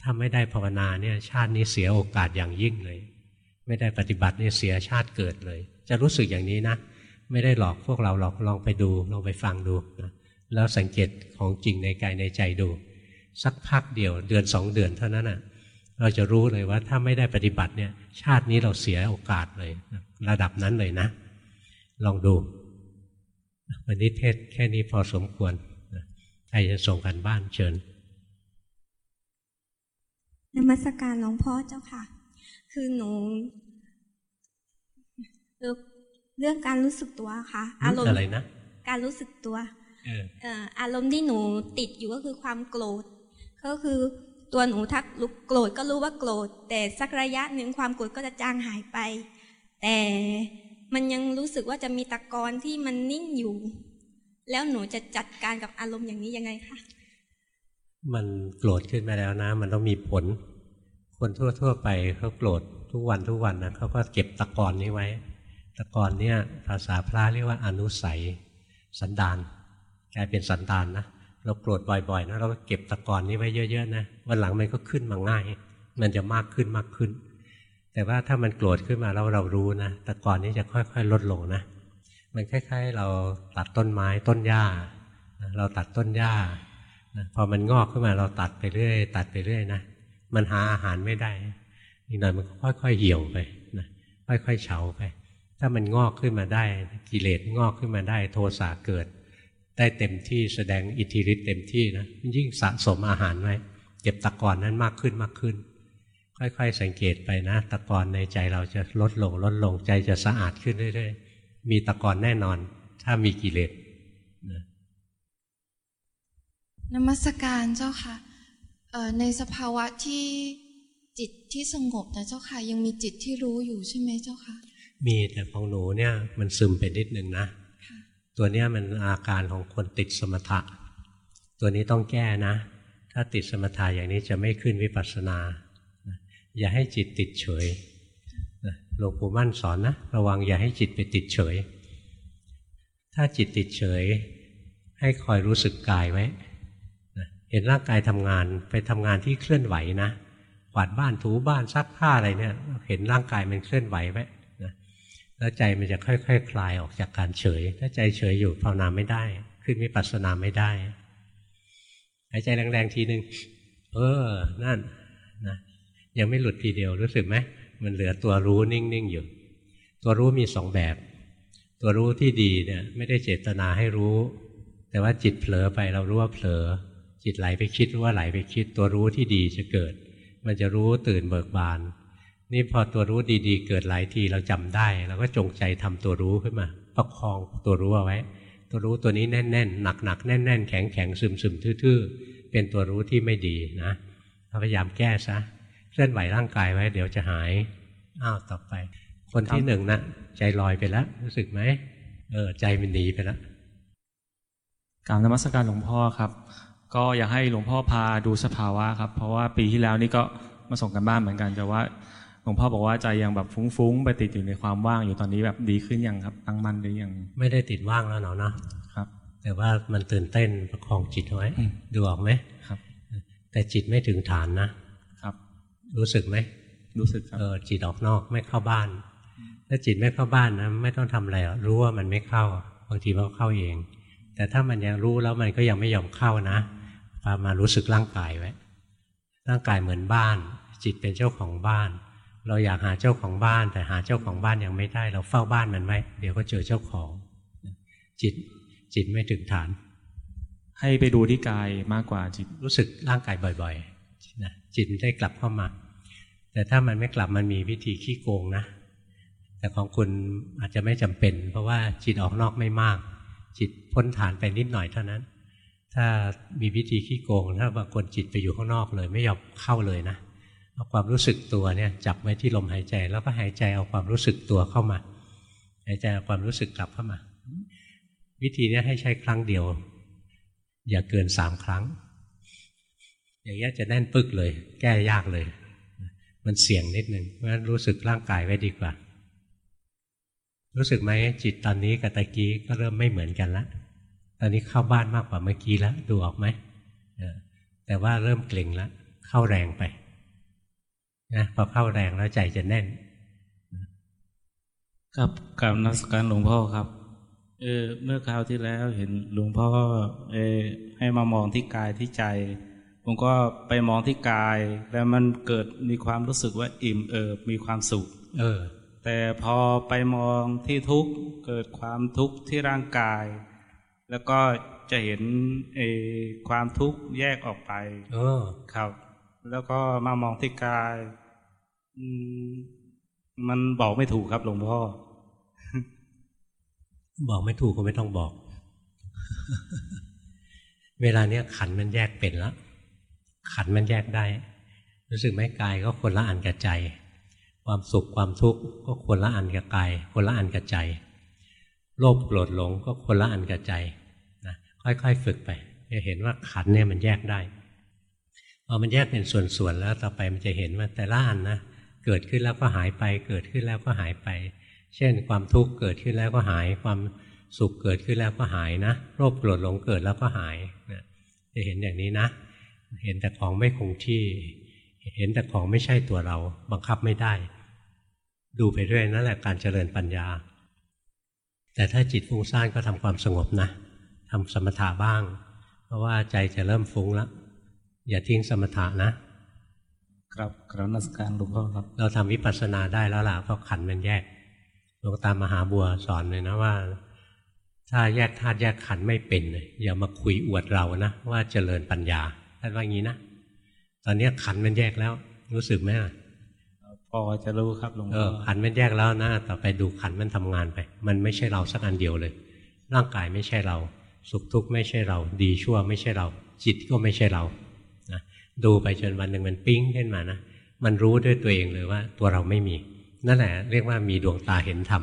ถ้าไม่ได้ภาวนาเนี่ยชาตินี้เสียโอกาสอย่างยิ่งเลย ไม่ได้ปฏิบัติเนี่ยเสียชาติเกิดเลย จะรู้สึกอย่างนี้นะ ไม่ได้หลอกพวกเราหลอกลองไปดูลองไปฟังดูนะ แล้วสังเกตของจริงในกายในใจดู สักพักเดียวเดือนสองเดือนเท่านั้นอะเราจะรู้เลยว่าถ้าไม่ได้ปฏิบัติเนี่ยชาตินี้เราเสียโอกาสเลยระดับนั้นเลยนะ ลองดูวันนี้เทศแค่นี้พอสมควรใครจะส่งกันบ้านเชิญนมัสการหลวงพ่อเจ้าค่ะ คือหนูเรื่องการรู้สึกตัวค่ะ อารมณ์อะไรนะ การรู้สึกตัว อารมณ์ที่หนูติดอยู่ก็คือความโกรธ ก็คือตัวหนูทักลุกโกรธก็รู้ว่าโกรธ แต่สักระยะหนึ่งความโกรธก็จะจางหายไป แต่มันยังรู้สึกว่าจะมีตะกอนที่มันนิ่งอยู่ แล้วหนูจะจัดการกับอารมณ์อย่างนี้ยังไงคะมันโกรธขึ้นมาแล้วนะ มันต้องมีผล คนทั่ว ๆ ไปเขาโกรธทุกวันทุกวันนะเขาก็เก็บตะกอนนี้ไว้ ตะกอนเนี่ยภาษาพระเรียกว่าอนุสัย สันดาน กลายเป็นสันดานนะเราโกรธบ่อยๆนะเราก็เก็บตะกอนนี้ไว้เยอะๆนะวันหลังมันก็ขึ้นมาง่าย มันจะมากขึ้นมากขึ้น แต่ว่าถ้ามันโกรธขึ้นมาแล้วเรารู้นะต่ก่อนนี้จะค่อยๆ ลดลงนะมันคล้ายๆ เราตัดต้นไม้ต้นหญ้า เราตัดต้นหญ้าพอมันงอกขึ้นมาเราตัดไปเรื่อย ตัดไปเรื่อยนะมันหาอาหารไม่ได้อีกหน่อยมันค่อยๆเหี่ยวไปนะค่อยๆเฉาไป ถ้ามันงอกขึ้นมาได้ กิเลสงอกขึ้นมาได้ โทสะเกิด ได้เต็มที่แสดงอิทธิฤทธิ์เต็มที่นะยิ่งสะสมอาหารไว้เก็บตะกอนนั้นมากขึ้นมากขึ้น ค่อยๆ สังเกตไปนะ ตะกอนในใจเราจะลดลงลดลงใจจะสะอาดขึ้นเรื่อยๆมีตะกอนแน่นอน ถ้ามีกิเลสนมัสการเจ้าค่ะในสภาวะที่จิตที่สงบนะเจ้าค่ะ ยังมีจิตที่รู้อยู่ใช่ไหมเจ้าค่ะ มีแต่ของหนูเนี่ยมันซึมไปนิดนึงนะ ตัวเนี้ยมันอาการของคนติดสมถะ ตัวนี้ต้องแก้นะ ถ้าติดสมถะอย่างนี้จะไม่ขึ้นวิปัสสนา อย่าให้จิตติดเฉยหลวงปู่มั่นสอนนะระวังอย่าให้จิตไปติดเฉย ถ้าจิตติดเฉย ให้คอยรู้สึกกายไว้เห็นร่างกายทำงานไปทำงานที่เคลื่อนไหวนะกวาดบ้านถูบ้านซักผ้าอะไรเนี่ย เห็นร่างกายมันเคลื่อนไหวไว้ แล้วใจมันจะค่อยๆคคลายออกจากการเฉย ถ้าใจเฉยอยู่ภาวนาไม่ได้ ขึ้นวิปัสสนาไม่ได้หายใจแรงๆทีหนึ่งเออ นั่นนะยังไม่หลุดทีเดียวรู้สึกไหมมันเหลือตัวรู้นิ่งๆอยู่ ตัวรู้มีสองแบบ ตัวรู้ที่ดีเนี่ยไม่ได้เจตนาให้รู้ แต่ว่าจิตเผลอไปเรารู้ว่าเผลอ จิตไหลไปคิดรู้ว่าไหลไปคิด ตัวรู้ที่ดีจะเกิด มันจะรู้ตื่นเบิกบาน นี่พอตัวรู้ดีๆ เกิดหลายทีเราจำได้เราก็จงใจทำตัวรู้ขึ้นมา ประคองตัวรู้เอาไว้ ตัวรู้ตัวนี้แน่นๆหนักๆแน่น ๆ แข็งๆซึมๆทื่อๆเป็นตัวรู้ที่ไม่ดีนะพยายามแก้ซะเคลื่อนไหวร่างกายไว้ เดี๋ยวจะหายอ้าวต่อไป คนที่หนึ่งนะใจลอยไปแล้ว รู้สึกไหมเออใจมันหนีไปแล้วกราบนมัสการหลวงพ่อครับ ก็อยากให้หลวงพ่อพาดูสภาวะครับ เพราะว่าปีที่แล้วนี่ก็มาส่งกันบ้านเหมือนกันแต่ว่า หลวงพ่อบอกว่าใจยังแบบฟุ้งๆไปติดอยู่ในความว่างอยู่ตอนนี้แบบดีขึ้นยังครับตั้งมั่นหรือยังไม่ได้ติดว่างแล้วเนาะนะครับ แต่ว่ามันตื่นเต้นประคองจิตไว้ดูออกไหมครับ แต่จิตไม่ถึงฐานนะครับ รู้สึกไหมรู้สึกครับเออจิตออกนอกไม่เข้าบ้าน ถ้าจิตไม่เข้าบ้านนะไม่ต้องทำอะไรรู้ว่ามันไม่เข้าบางทีมันก็เข้าเอง แต่ถ้ามันยังรู้แล้วมันก็ยังไม่ยอมเข้านะพามารู้สึกร่างกายไว้ร่างกายเหมือนบ้าน จิตเป็นเจ้าของบ้าน เราอยากหาเจ้าของบ้าน แต่หาเจ้าของบ้านยังไม่ได้ เราเฝ้าบ้านมันไว้ เดี๋ยวก็เจอเจ้าของ จิตจิตไม่ถึงฐาน ให้ไปดูที่กายมากกว่าจิตรู้สึกร่างกายบ่อยๆนะจิตได้กลับเข้ามา แต่ถ้ามันไม่กลับมันมีวิธีขี้โกงนะ แต่ของคุณอาจจะไม่จำเป็น เพราะว่าจิตออกนอกไม่มาก จิตพ้นฐานไปนิดหน่อยเท่านั้น ถ้ามีวิธีขี้โกง ถ้าบางคนจิตไปอยู่ข้างนอกเลย ไม่ยอมเข้าเลยนะ เอาความรู้สึกตัวเนี่ยจับไว้ที่ลมหายใจ แล้วก็หายใจเอาความรู้สึกตัวเข้ามา หายใจเอาความรู้สึกกลับเข้ามา วิธีนี้ให้ใช้ครั้งเดียว อย่าเกินสามครั้ง อย่างนี้จะแน่นปึกเลย แก้ยากเลย มันเสี่ยงนิดนึงเพราะฉะนั้นรู้สึกร่างกายไว้ดีกว่า รู้สึกไหมจิตตอนนี้กับตะกี้ก็เริ่มไม่เหมือนกันล้วตอนนี้เข้าบ้านมากกว่าเมื่อกี้แล้วดูออกไหมแต่ว่าเริ่มเกร็งแล้วเข้าแรงไป นะพอเข้าแรงแล้วใจจะแน่น ครับกับนักสการหลวงพ่อครับ เออเมื่อคราวที่แล้วเห็นหลวงพ่อเออให้มามองที่กายที่ใจ ผมก็ไปมองที่กาย แล้วมันเกิดมีความรู้สึกว่าอิ่มเอิบมีความสุข เออ แต่พอไปมองที่ทุกข์เกิดความทุกข์ที่ร่างกาย แล้วก็จะเห็นเอความทุกข์แยกออกไป เออ ครับ แล้วก็มามองที่กาย มันบอกไม่ถูกครับหลวงพ่อ บอกไม่ถูกก็ไม่ต้องบอก เวลาเนี้ยขันมันแยกเป็นแล้วขันมันแยกได้ รู้สึกไหมกายก็คนละอันกับใจ ความสุขความทุกข์ก็คนละอันกับกาย คนละอันกับใจ โลภโกรธหลงก็คนละอันกับใจค่อยๆฝึกไปจะเห็นว่าขันเนี่ยมันแยกได้พอมันแยกเป็นส่วนๆแล้วต่อไปมันจะเห็นว่าแต่ละอันนะ เกิดขึ้นแล้วก็หายไป เกิดขึ้นแล้วก็หายไป เช่น ความทุกข์เกิดขึ้นแล้วก็หาย ความสุขเกิดขึ้นแล้วก็หายนะ โรคโกรธหลงเกิดแล้วก็หายนะจะเห็นอย่างนี้นะ เห็นแต่ของไม่คงที่ เห็นแต่ของไม่ใช่ตัวเรา บังคับไม่ได้ ดูไปเรื่อยนั่นแหละการเจริญปัญญา แต่ถ้าจิตฟุ้งซ่านก็ทำความสงบนะทำสมถะบ้าง เพราะว่าใจจะเริ่มฟุ้งแล้วอย่าทิ้งสมถะนะ ครับกราบนักการหลวงพ่อครับ เราทำวิปัสสนาได้แล้วล่ะเพราะขันมันแยกหลวงตามหาบัวสอนเลยนะว่า ถ้าแยกธาตุแยกขันไม่เป็นอย่ามาคุยอวดเรานะว่าเจริญปัญญาท่านว่างี้นะตอนนี้ขันมันแยกแล้ว รู้สึกไหมพอจะรู้ครับหลวงพ่อขันมันแยกแล้วนะต่อไปดูขันมันทำงานไป มันไม่ใช่เราสักอันเดียวเลย ร่างกายไม่ใช่เรา สุขทุกข์ไม่ใช่เรา ดีชั่วไม่ใช่เรา จิตก็ไม่ใช่เรานะ ดูไปจนวันหนึ่งมันปิ้งขึ้นมานะมันรู้ด้วยตัวเองเลยว่าตัวเราไม่มี นั่นแหละ เรียกว่ามีดวงตาเห็นธรรม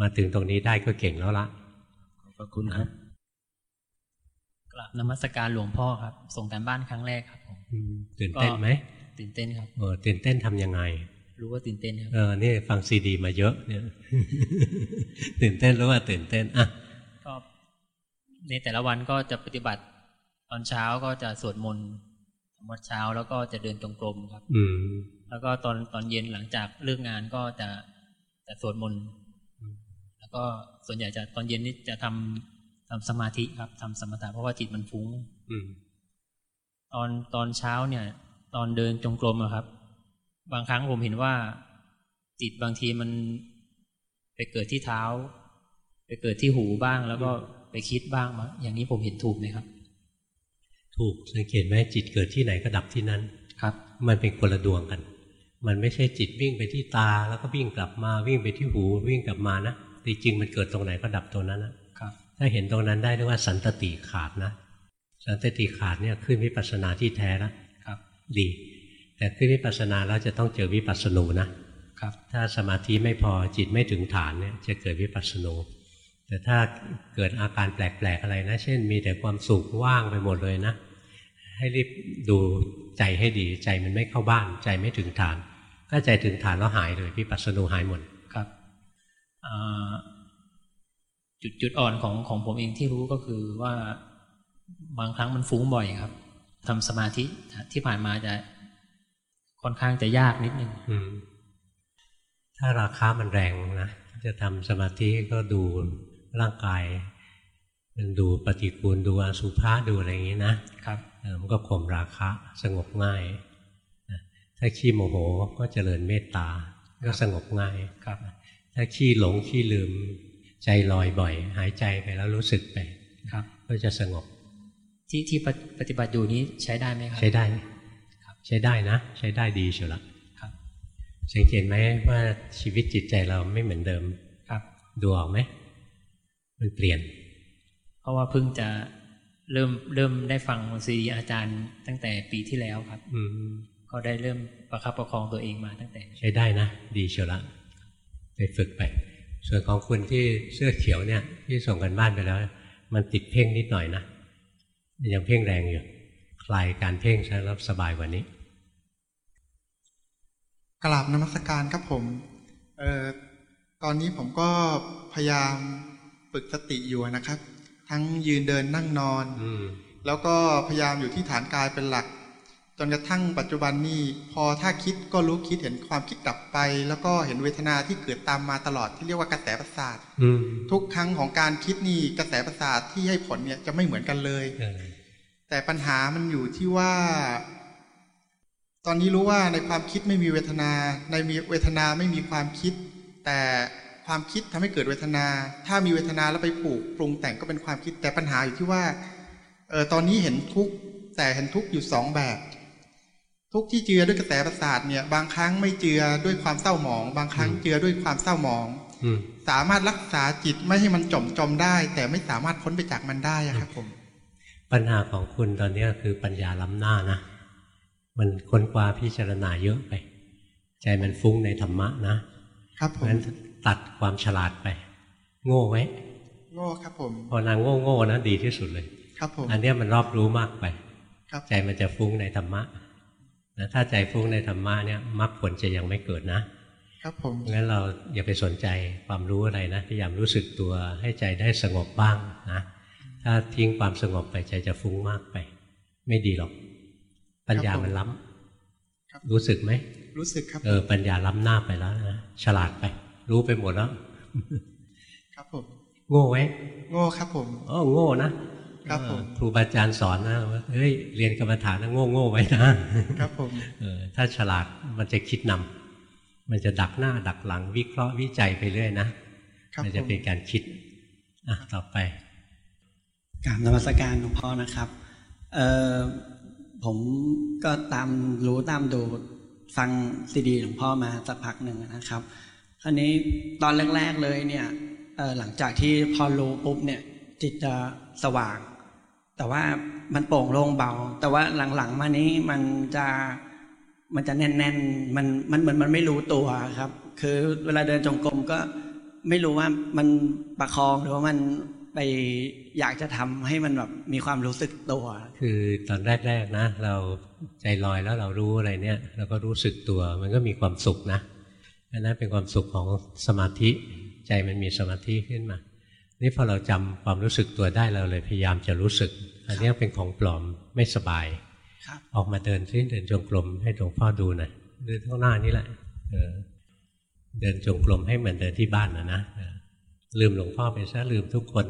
มาถึงตรงนี้ได้ก็เก่งแล้วละขอบคุณครับกราบนมัสการหลวงพ่อครับ ส่งการบ้านครั้งแรกครับผมอืมตื่นเต้นไหมตื่นเต้นครับเออตื่นเต้นทำยังไง รู้ว่าตื่นเต้นครับเออนี่ฟังซีดี มาเยอะ เนี่ย ตื่นเต้นรู้ว่าตื่นเต้นอะก็ในแต่ละวันก็จะปฏิบัติต อนเช้าก็จะสวดมนต์ทำวัดเช้าแล้วก็จะเดินจงกรมครับ อืม แล้วก็ตอนตอนเย็นหลังจากเลิกงานก็จะจะสวดมนต์แล้วก็ส่วนใหญ่จะตอนเย็นนี่จะทำทำสมาธิครับทำสมถะเพราะว่าจิตมันฟุ้ง อืม ตอนตอนเช้าเนี่ย ตอนเดินจงกรมอะครับ บางครั้งผมเห็นว่า จิตบางทีมันไปเกิดที่เท้า ไปเกิดที่หูบ้างแล้วก็ไปคิดบ้างมาอย่างนี้ผมเห็นถูกไหมครับ ถูกสังเกตไหมจิตเกิดที่ไหนก็ดับที่นั้นครับ มันเป็นคนละดวงกัน มันไม่ใช่จิตวิ่งไปที่ตา แล้วก็วิ่งกลับมาวิ่งไปที่หูวิ่งกลับมานะจริงๆมันเกิดตรงไหนก็ดับตรงนั้นนะครับ ถ้าเห็นตรงนั้นได้เรียกว่าสันตติขาดนะ สันตติขาดเนี่ยขึ้นวิปัสสนาที่แท้แล้วครับ ดี แต่ขึ้นวิปัสสนาแล้วจะต้องเจอวิปัสสนูนะครับ ถ้าสมาธิไม่พอจิตไม่ถึงฐานเนี่ยจะเกิดวิปัสสนู แต่ถ้าเกิดอาการแปลกๆอะไรนะ เช่น มีแต่ความสุขว่างไปหมดเลยนะ ให้รีบดูใจให้ดีใจมันไม่เข้าบ้าน ใจไม่ถึงฐาน ถ้าใจถึงฐานแล้วหายเลยวิปัสสนูหายหมดครับอ่าจุดจุดอ่อนของของผมเองที่รู้ก็คือว่าบางครั้งมันฟุ้งบ่อยครับทำสมาธิที่ผ่านมาจะค่อนข้างจะยากนิดนึงอืมถ้าราคามันแรงนะจะทำสมาธิก็ดู ร่างกายมันดูปฏิกูลดูอสุภะดูอะไรอย่างนี้นะครับเออมันก็ข่มราคะสงบง่ายนะถ้าขี้โมโหก็เจริญเมตตาก็สงบง่ายครับ ถ้าขี้หลงขี้ลืมใจลอยบ่อย หายใจไปแล้วรู้สึกไปครับก็จะสงบ ที่ที่ปฏิปฏิบัติอยู่นี้ใช้ได้ไหมครับ ใช้ได้ใช้ได้นะ ใช้ได้ดีเชียวละครับ สังเกตไหมว่าชีวิตจิตใจเราไม่เหมือนเดิมครับ ดูออกไหม มันเปลี่ยน เพราะว่าเพิ่งจะเริ่มเริ่มได้ฟังซีดีอาจารย์ตั้งแต่ปีที่แล้วครับ อืมก็ได้เริ่มประคับประคองตัวเองมาตั้งแต่ ใช้ได้นะ ดีเชียวละไปฝึกไป ส่วนของคุณที่เสื้อเขียวเนี่ย ที่ส่งกันบ้านไปแล้ว มันติดเพ่งนิดหน่อยนะมันยังเพ่งแรงอยู่คลายการเพ่งใช้แล้วสบายกว่านี้กราบนมัสการครับผมเอ่อตอนนี้ผมก็พยายาม ฝึกสติอยู่นะครับ ทั้งยืนเดินนั่งนอนอืมแล้วก็พยายามอยู่ที่ฐานกายเป็นหลัก จนกระทั่งปัจจุบันนี้พอถ้าคิดก็รู้คิดเห็นความคิดดับไป แล้วก็เห็นเวทนาที่เกิดตามมาตลอดที่เรียกว่ากระแสประสาทอืมทุกครั้งของการคิดนี่กระแสประสาทที่ให้ผลเนี่ยจะไม่เหมือนกันเลยเออแต่ปัญหามันอยู่ที่ว่า ตอนนี้รู้ว่าในความคิดไม่มีเวทนา ในมีเวทนาไม่มีความคิด แต่ ความคิดทำให้เกิดเวทนา ถ้ามีเวทนาแล้วไปผูกปรุงแต่งก็เป็นความคิดแต่ปัญหาอยู่ที่ว่าเออตอนนี้เห็นทุกข์แต่เห็นทุกข์อยู่สองแบบ ทุกข์ที่เจือด้วยกระแสประสาทเนี่ยบางครั้งไม่เจือด้วยความเศร้าหมอง บางครั้งเจือด้วยความเศร้าหมองอืมสามารถรักษาจิตไม่ให้มันจมจมได้ แต่ไม่สามารถพ้นไปจากมันได้อะครับผม ปัญหาของคุณตอนนี้คือปัญญาล้ำหน้านะมันค้นคว้าพิจารณาเยอะไป ใจมันฟุ้งในธรรมะนะ ครับผมงั้นตัดความฉลาดไป โง่ไว้โง่ครับผมพอนางโง่โง่ๆนะดีที่สุดเลย ครับผมอันเนี้ยมันรอบรู้มากไป ครับใจมันจะฟุ้งในธรรมะนะถ้าใจฟุ้งในธรรมะเนี่ยมรรคผลจะยังไม่เกิดนะ ครับผมงั้นเราอย่าไปสนใจความรู้อะไรนะพยายามรู้สึกตัวให้ใจได้สงบบ้างนะถ้าทิ้งความสงบไปใจจะฟุ้งมากไป ไม่ดีหรอก ปัญญามันล้ำรู้สึกไหม รู้สึกครับ เออ ปัญญาล้ำหน้าไปแล้วนะ ฉลาดไป รู้ไปหมดแล้ว ครับผม โง่ไว้ โง่ครับผมอ๋อโง่นะ ครับผมเออครูบาอาจารย์สอนนะว่าเฮ้ย เรียนกรรมฐานนะโง่โง่ไว้นะ ครับผม เออ ถ้าฉลาดมันจะคิดนำมันจะดักหน้าดักหลัง วิเคราะห์วิจัยไปเรื่อยนะครับมัจะผมเป็นการคิดอะต่อไปกราบนมัสการหลวงพ่อนะครับ เอ่อผมก็ตามรู้ตามดู ฟังซีดีหลวงพ่อมาสักพักหนึ่งนะครับคราวนี้ตอนแรก ๆเลยเนี่ยหลังจากที่พอรู้ปุ๊บเนี่ยจิตจะสว่าง แต่ว่ามันโปร่งโล่งเบา แต่ว่าหลังๆมานี้มันจะมันจะแน่นๆมันมันเหมือนมันไม่รู้ตัวครับ คือเวลาเดินจงกรมก็ไม่รู้ว่ามันประคองหรือว่ามัน ไปอยากจะทำให้มันแบบมีความรู้สึกตัว คือตอนแรกๆนะ เราใจลอยแล้วเรารู้อะไรเนี่ยเราก็รู้สึกตัวมันก็มีความสุขนะอันนั้นเป็นความสุขของสมาธิ ใจมันมีสมาธิขึ้นมา นี่พอเราจำความรู้สึกตัวได้เราเลยพยายามจะรู้สึก อันนี้เป็นของปลอมไม่สบายครับออกมาเดินซิเดินจงกรมให้หลวงพ่อดูหน่อยเดินข้างหน้านี่แหละเออเดินจงกรมให้เหมือนเดินที่บ้านนะนะเออ ลืมหลวงพ่อไปซะลืมทุกคน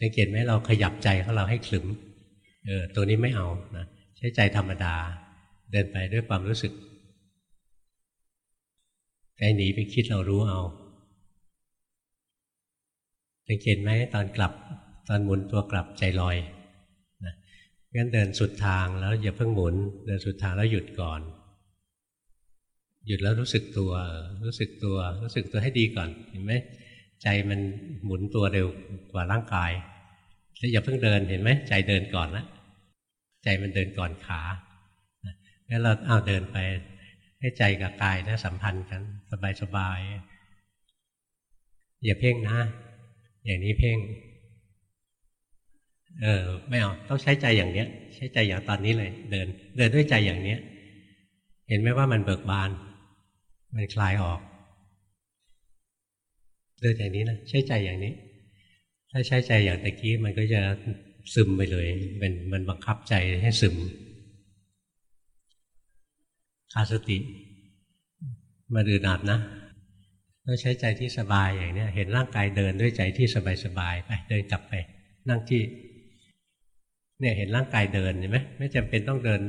สังเกตไหมเราขยับใจของเราให้ขลึมเออตัวนี้ไม่เอานะใช้ใจธรรมดา เดินไปด้วยความรู้สึกใจหนีไปคิดเรารู้เอา สังเกตไหมตอนกลับตอนหมุนตัวกลับใจลอยนะงั้นเดินสุดทางแล้วอย่าเพิ่งหมุน เดินสุดทางแล้วหยุดก่อน หยุดแล้วรู้สึกตัว รู้สึกตัว รู้สึกตัวให้ดีก่อน เห็นไหมใจมันหมุนตัวเร็วกว่าร่างกายแล้วอย่าเพิ่งเดินเห็นไหมใจเดินก่อนละใจมันเดินก่อนขาแล้วเราเอาเดินไป ให้ใจกับกายนะสัมพันธ์กันสบายๆอย่าเพ่งนะ อย่างนี้เพ่ง เออไม่เอาต้องใช้ใจอย่างเนี้ย ใช้ใจอย่างตอนนี้เลย เดิน เดินด้วยใจอย่างเนี้ย เห็นไหมว่ามันเบิกบาน มันคลายออกเดินอย่างนี้นะใช้ใจอย่างนี้ ถ้าใช้ใจอย่างตะกี้มันก็จะซึมไปเลยมันมันบังคับใจให้ซึมขาดสติมาดือดอัดนะต้องใช้ใจที่สบายอย่างนี้เห็นร่างกายเดินด้วยใจที่สบายๆไปเดินกลับไป นั่งที่เนี่ยเห็นร่างกายเดินเห็นไหมไม่จำเป็นต้องเดิน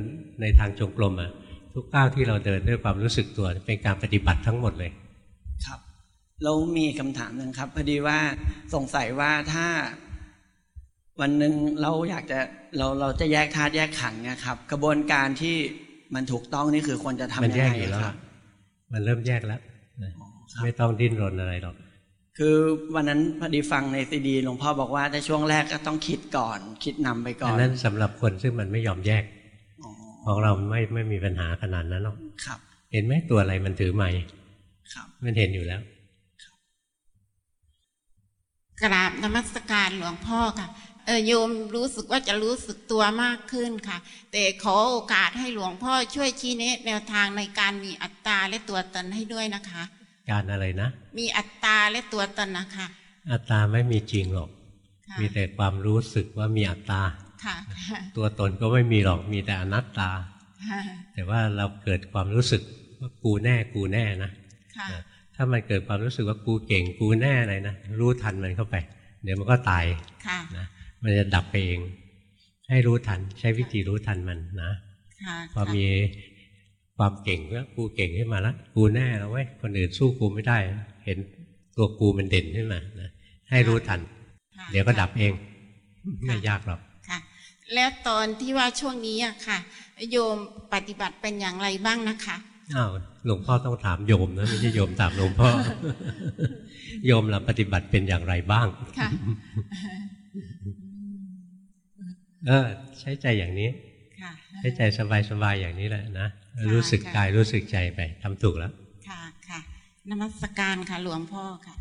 ในทางจงกรมอะ ทุกก้าวที่เราเดินด้วยความรู้สึกตัวเป็นการปฏิบัติทั้งหมดเลย ครับแล้วมีคำถามหนึ่งครับพอดีว่าสงสัยว่าถ้าวันหนึ่งเราอยากจะเราเราจะแยกธาตุแยกขันธ์เนี่ยครับ กระบวนการที่มันถูกต้องนี่คือควรจะทำมันยังแยกไงอยู่แล้วครัอะบมันเริ่มแยกแล้วนะครับไม่ต้องดิ้นรนอะไรหรอกคือวันนั้นพอดีฟังในซีดีหลวงพ่อบอกว่าถ้าช่วงแรกก็ต้องคิดก่อน คิดนำไปก่ออันนนั้นสำหรับคนซึ่งมันไม่ยอมแยกอ๋อ ของเราไม่ไม่มีปัญหาขนาดนั้นหรอกครับ เห็นไหมตัวอะไรมันถือไม้ครับ มันเห็นอยู่แล้วกราบนมัสการหลวงพ่อค่ะเออโยมรู้สึกว่าจะรู้สึกตัวมากขึ้นค่ะ แต่ขอโอกาสให้หลวงพ่อช่วยชี้แนะแนวทางในการมีอัตตาและตัวตนให้ด้วยนะคะ การอะไรนะ มีอัตตาและตัวตนนะคะ อัตตาไม่มีจริงหรอกค่ะมีแต่ความรู้สึกว่ามีอัตตาค่ะค่ะ ตัวตนก็ไม่มีหรอกมีแต่อนัตตาค่ะแต่ว่าเราเกิดความรู้สึกว่ากูแน่กูแน่นะค่ะถ้ามันเกิดความรู้สึกว่ากูเก่งกูแน่อะไรนะรู้ทันมันเข้าไป เดี๋ยวมันก็ตายค่ะนะมันจะดับไปเอง ให้รู้ทันใช้วิธีรู้ทันมันนะค่ะพอมีความเก่งก็กูเก่งขึ้นมาแล้วกูแน่แล้วเว้ยคนอื่นสู้กูไม่ได้ เห็นตัวกูมันเด่นขึ้นมานะให้รู้ทันค่ะเดี๋ยวก็ดับเอง ไม่ยากหรอกค่ะ แล้วตอนที่ว่าช่วงนี้อะค่ะ โยมปฏิบัติเป็นอย่างไรบ้างนะคะอ้าวหลวงพ่อต้องถามโยมนะไม่ใช่โยมถามหลวงพ่อ โยมเราปฏิบัติเป็นอย่างไรบ้างค่ะเออใช้ใจอย่างนี้ค่ะใช้ใจสบายๆอย่างนี้แหละนะค่ะรู้สึกค่ะกายรู้สึกใจไปทำถูกแล้ว ค่ะค่ะนมัสการค่ะหลวงพ่อค่ะ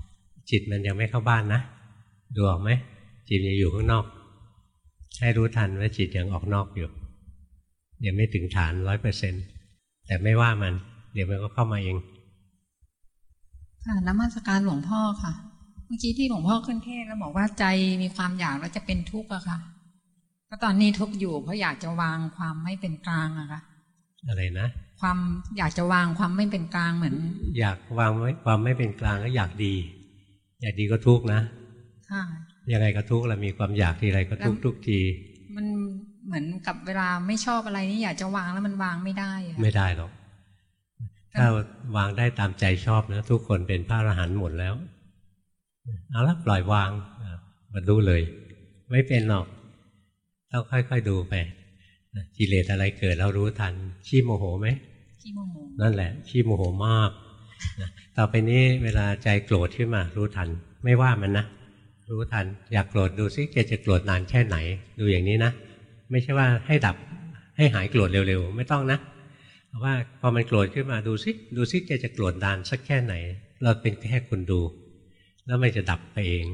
จิตมันยังไม่เข้าบ้านนะดูออกไหมจิตยังอยู่ข้างนอก ให้รู้ทันว่าจิตยังออกนอกอยู่ยังไม่ถึงฐานร้อยเปอร์เซ็นแต่ไม่ว่ามัน เดี๋ยวมันก็เข้ามาเอง ค่ะนมัสการหลวงพ่อค่ะ เมื่อกี้ที่หลวงพ่อขึ้นเทศน์แล้วบอกว่าใจมีความอยากแล้วจะเป็นทุกข์อะค่ะก็ตอนนี้ทุกข์อยู่เพราะอยากจะวางความไม่เป็นกลางอะค่ะอะไรนะความอยากจะวางความไม่เป็นกลางเหมือน อยากวางไว้ความไม่เป็นกลางก็อยากดี อยากดีก็ทุกข์นะค่ะ ยังไงก็ทุกข์เรามีความอยากทีไรก็ทุกข์ทุกที มันเหมือนกับเวลาไม่ชอบอะไรนี่อยากจะวางแล้วมันวางไม่ได้อะไม่ได้หรอกถ้าวางได้ตามใจชอบนะ ทุกคนเป็นพระอรหันต์หมดแล้ว เอาละปล่อยวางอะบรรลุเลย ไม่เป็นหรอกต้องค่อยๆดูไปนะกิเลสอะไรเกิดเรารู้ทัน ขี้โมโหไหมขี้โมโหนั่นแหละ ขี้โมโหมากนะต่อไปนี้เวลาใจโกรธขึ้นมา รู้ทัน ไม่ว่ามันนะ รู้ทันอยากโกรธดูซิแกจะโกรธนานแค่ไหน ดูอย่างนี้นะ ไม่ใช่ว่าให้ดับให้หายโกรธเร็วๆ ไม่ต้องนะว่าพอมันโกรธขึ้นมาดูซิดูซิแกจะโกรธนานสักแค่ไหน เราเป็นแค่คนดู แล้วมันจะดับไปเอง